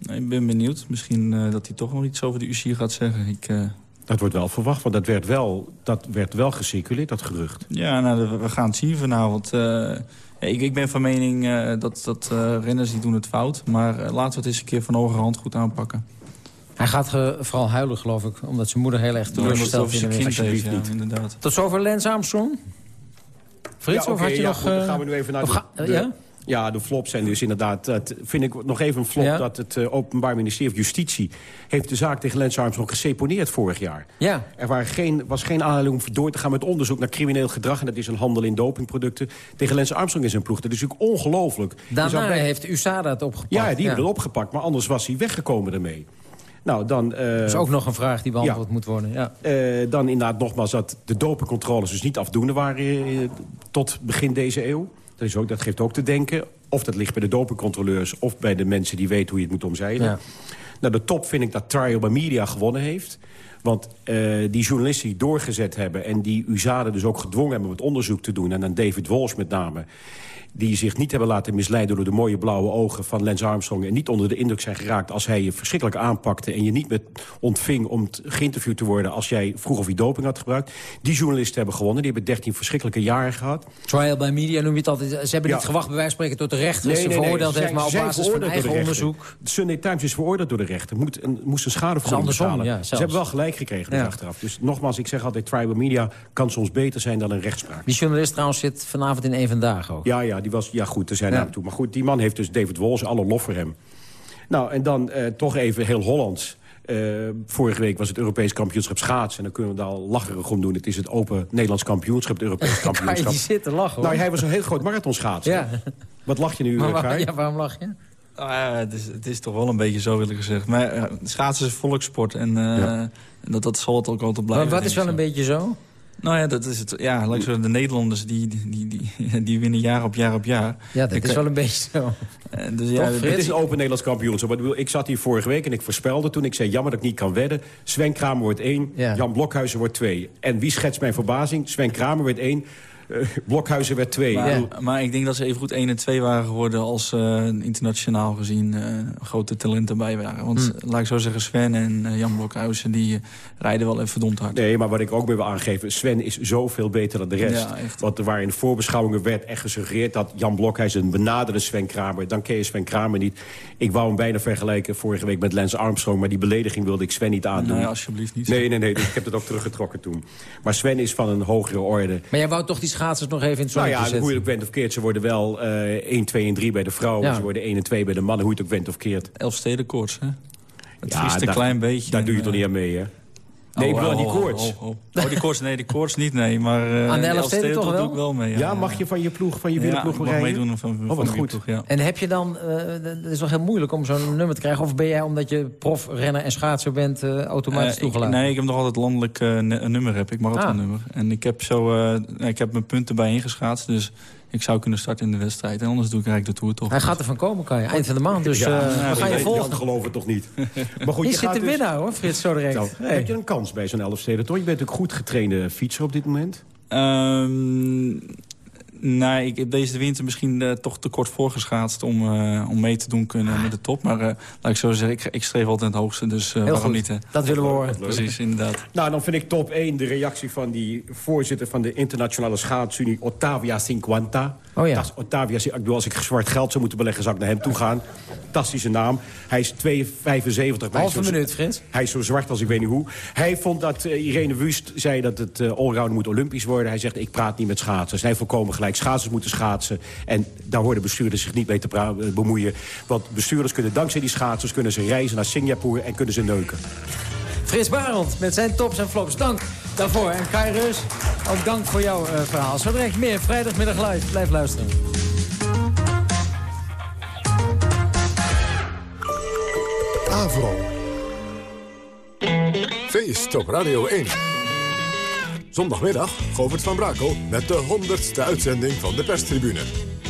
Ik ben benieuwd. Misschien uh, dat hij toch nog iets over de UCI gaat zeggen. Ik, uh... Dat wordt wel verwacht, want dat werd wel, dat werd wel gecirculeerd, dat gerucht. Ja, nou, we gaan het zien vanavond. Uh, ik, ik, ben van mening dat, dat renners die doen het fout. Maar laten we het eens een keer van hogerhand goed aanpakken. Hij gaat vooral huilen, geloof ik. Omdat zijn moeder heel erg teleurgesteld is. Alsjeblieft ja, niet. inderdaad. Tot zover Lance Armstrong. Frits, ja, okay, of had je ja, nog... Goed, dan gaan we nu even naar de, ga, de, ja? De flops zijn dus inderdaad... Dat vind ik nog even een flop ja? dat het uh, Openbaar Ministerie of Justitie... heeft de zaak tegen Lance Armstrong geseponeerd vorig jaar. Ja. Er waren geen, was geen aanleiding om door te gaan met onderzoek naar crimineel gedrag... en dat is een handel in dopingproducten tegen Lance Armstrong in zijn ploeg. Dat is natuurlijk ongelooflijk. Daarna bij... heeft USADA het opgepakt. Ja, die ja. hebben het opgepakt, maar anders was hij weggekomen ermee. Nou, dan, uh, dat is ook nog een vraag die beantwoord ja. moet worden. Ja. Uh, dan inderdaad nogmaals dat de dopingcontroles dus niet afdoende waren... Tot begin deze eeuw. Dat, is ook, dat geeft ook te denken. Of dat ligt bij de dopingcontroleurs... of bij de mensen die weten hoe je het moet omzeilen. Ja. Nou, de top vind ik dat Trial by Media gewonnen heeft. Want eh, die journalisten die doorgezet hebben... en die USADA dus ook gedwongen hebben om het onderzoek te doen... en dan David Walsh met name die zich niet hebben laten misleiden door de mooie blauwe ogen van Lance Armstrong... en niet onder de indruk zijn geraakt als hij je verschrikkelijk aanpakte... en je niet met ontving om geïnterviewd te worden... als jij vroeg of je doping had gebruikt. Die journalisten hebben gewonnen. Die hebben 13 verschrikkelijke jaren gehad. Trial by media noem je het altijd. Ze hebben Ja. niet gewacht bij wijze van spreken tot de rechter ze veroordeeld Zij- heeft... maar op basis van veroordeeld eigen onderzoek. De Sunday Times is veroordeeld door de rechter. Moet een, moest een schadevergoeding betalen. ja, Ze hebben wel gelijk gekregen dus Ja. achteraf. Dus nogmaals, ik zeg altijd... tribal media kan soms beter zijn dan een rechtspraak. Die journalist trouwens zit vanavond in één vandaag ook. Ja, ja, die was, ja goed, er zijn Ja. toe. Maar goed, die man heeft dus David Walsh, alle lof voor hem. Nou, en dan eh, toch even heel Hollands. Eh, vorige week was het Europees kampioenschap schaatsen. En dan kunnen we daar al lacherig om doen. Het is het Open Nederlands kampioenschap, het Europees Kan je kampioenschap. niet zitten lachen, hoor. Nou, hij was een heel groot marathonschaatser. Ja. Wat lach je nu, Maar eh, waar- ja, waarom lach je? Nou het, is, het is toch wel een beetje zo, wil ik gezegd. Maar schaatsen is volkssport en eh, dat, dat zal het ook altijd Maar blijven. wat is wel een beetje zo? Nou ja, dat is het. Ja, de Nederlanders die, die, die, die winnen jaar op jaar op jaar. Ja, dat Ik, is wel een beetje zo. eh, Dus ja, het is een open Nederlands kampioenschap. Ik zat hier vorige week en ik voorspelde toen. Ik zei, jammer dat ik niet kan wedden. Sven Kramer wordt één, Ja. Jan Blokhuizen wordt twee. En wie schetst mijn verbazing? Sven Kramer werd één, Blokhuizen werd twee. Maar, bedoel, maar ik denk dat ze even goed 1 en 2 waren geworden... als eh, internationaal gezien eh, grote talenten bij waren. Want Hm. laat ik zo zeggen, Sven en eh, Jan Blokhuizen... die eh, rijden wel even verdomd hard. Nee, maar wat ik ook weer wil aangeven... Sven is zoveel beter dan de rest. Ja. Want er waren in de voorbeschouwingen werd echt gesuggereerd... dat Jan Blokhuizen een benaderde Sven Kramer. Dan ken je Sven Kramer niet. Ik wou hem bijna vergelijken vorige week met Lance Armstrong... maar die belediging wilde ik Sven niet aandoen. Nee, alsjeblieft niet. Nee, nee, nee. dus ik heb het ook teruggetrokken toen. Maar Sven is van een hogere orde. Maar jij wou toch die schaatsers nog even in het Nou zonnetje ja, hoe je het ook went of keert, ze worden wel eh 1, 2 en 3 bij de vrouwen. Ja. Ze worden 1 en 2 bij de mannen, hoe je het ook went of keert. Elfstedenkoorts, hè? Het Ja, vriest een daar- klein beetje. Daar doe je toch eh, niet aan mee, hè? Nee, ik oh, die oh, koorts. Oh, oh, oh. Oh, die koorts, nee, die koorts niet, nee. Maar eh, Aan de Elfsteden toch doe wel? ik wel mee. Ja, mag je van je ploeg, van je Ja, wielerploeg rijden? meedoen van, Oh, van goed. ploeg, ja. En heb je dan, eh, het is wel heel moeilijk om zo'n nummer te krijgen... of ben jij, omdat je profrenner en schaatser bent, eh, automatisch ik, toegelaten? nee, ik heb nog altijd landelijk eh, een nummer, heb ik, marathonnummer. En ik heb, zo, eh, ik heb mijn punten bij ingeschaatst, dus ik zou kunnen starten in de wedstrijd. En anders doe ik eigenlijk de Tour toch. Hij gaat ervan komen, kan je. Eind van de maand, dus Ja, eh, ja, we gaan je Jan volgen. gelooft het toch niet. Maar goed, je zit gaat de dus- winnaar, hoor, Frits, zo direct. Nou, Hey. Heb je een kans bij zo'n Elfsteden, toch? Je bent ook goed getrainde fietser op dit moment. Ehm, nee, ik heb deze winter misschien eh, toch te kort voorgeschaatst om, eh, om mee te doen kunnen met de top. Maar eh, laat ik zo zeggen, ik, ik streef altijd het hoogste, dus eh, waarom goed. niet? Hè? Dat willen we horen. Precies, inderdaad. Nou, dan vind ik top 1 de reactie van die voorzitter van de internationale schaatsunie, Ottavia Cinquanta. Oh ja. Als ik zwart geld zou moeten beleggen, zou ik naar hem toe gaan. Fantastische naam. Hij is 2,75. maar hij is Halve minuut, Frits. Hij is zo zwart als ik weet niet hoe. Hij vond dat eh, Irene Wust zei dat het allround moet olympisch worden. Hij zegt, ik praat niet met schaatsers. Hij volkomen gelijk. Schaatsers moeten schaatsen. En daar horen bestuurders zich niet mee te eh, bemoeien. Want bestuurders kunnen dankzij die schaatsers... kunnen ze reizen naar Singapore en kunnen ze neuken. Frits Barend met zijn tops en flops. Dank daarvoor. En Kai Reus, ook dank voor jouw eh, verhaal. Zo direct meer vrijdagmiddag live. Blijf luisteren. Avro. Feest op Radio 1. Zondagmiddag Govert van Brakel met de honderdste uitzending van de perstribune.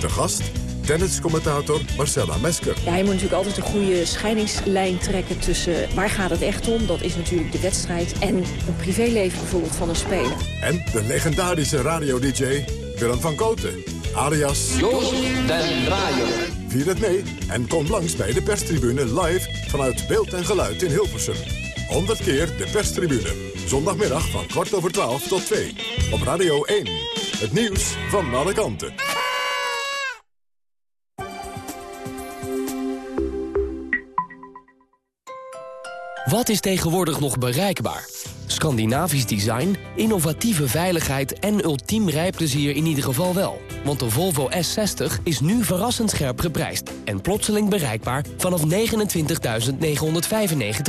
De gast, tenniscommentator Marcella Mesker. Ja, je moet natuurlijk altijd een goede scheidingslijn trekken tussen waar gaat het echt om, dat is natuurlijk de wedstrijd, en het privéleven bijvoorbeeld van een speler. En de legendarische radio-dj Willem van Kooten. Alias... Jos den Draaier. Vier het mee en kom langs bij de perstribune live vanuit beeld en geluid in Hilversum. 100 keer de perstribune. Zondagmiddag van kwart over 12 tot 2. Op Radio 1. Het nieuws van alle kanten. Wat is tegenwoordig nog bereikbaar? Scandinavisch design, innovatieve veiligheid en ultiem rijplezier in ieder geval wel. Want de Volvo S60 is nu verrassend scherp geprijsd... en plotseling bereikbaar vanaf 29.995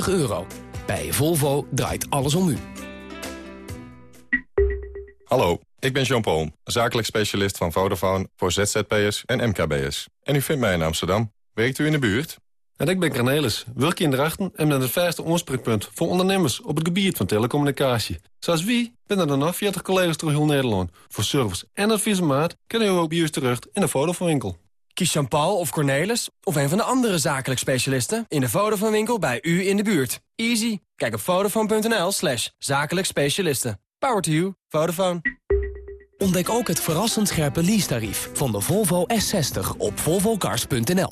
euro. Bij Volvo draait alles om u. Hallo, ik ben Jean Paul, zakelijk specialist van Vodafone voor ZZP'ers en MKB'ers. En u vindt mij in Amsterdam. Werkt u in de buurt? En ik ben Cornelis, werk in Drachten en ben het vijfde aanspreekpunt voor ondernemers op het gebied van telecommunicatie. Zoals wie ben er dan nog 40 collega's door heel Nederland. Voor service en adviesmaat kunnen u ook bij u terecht in de Vodafone winkel. Kies Jean-Paul of Cornelis of een van de andere zakelijk specialisten in de Vodafone winkel bij u in de buurt. Easy. Kijk op vodafone.nl slash zakelijk specialisten. Power to you. Vodafone. Ontdek ook het verrassend scherpe leasetarief van de Volvo S60 op volvocars.nl.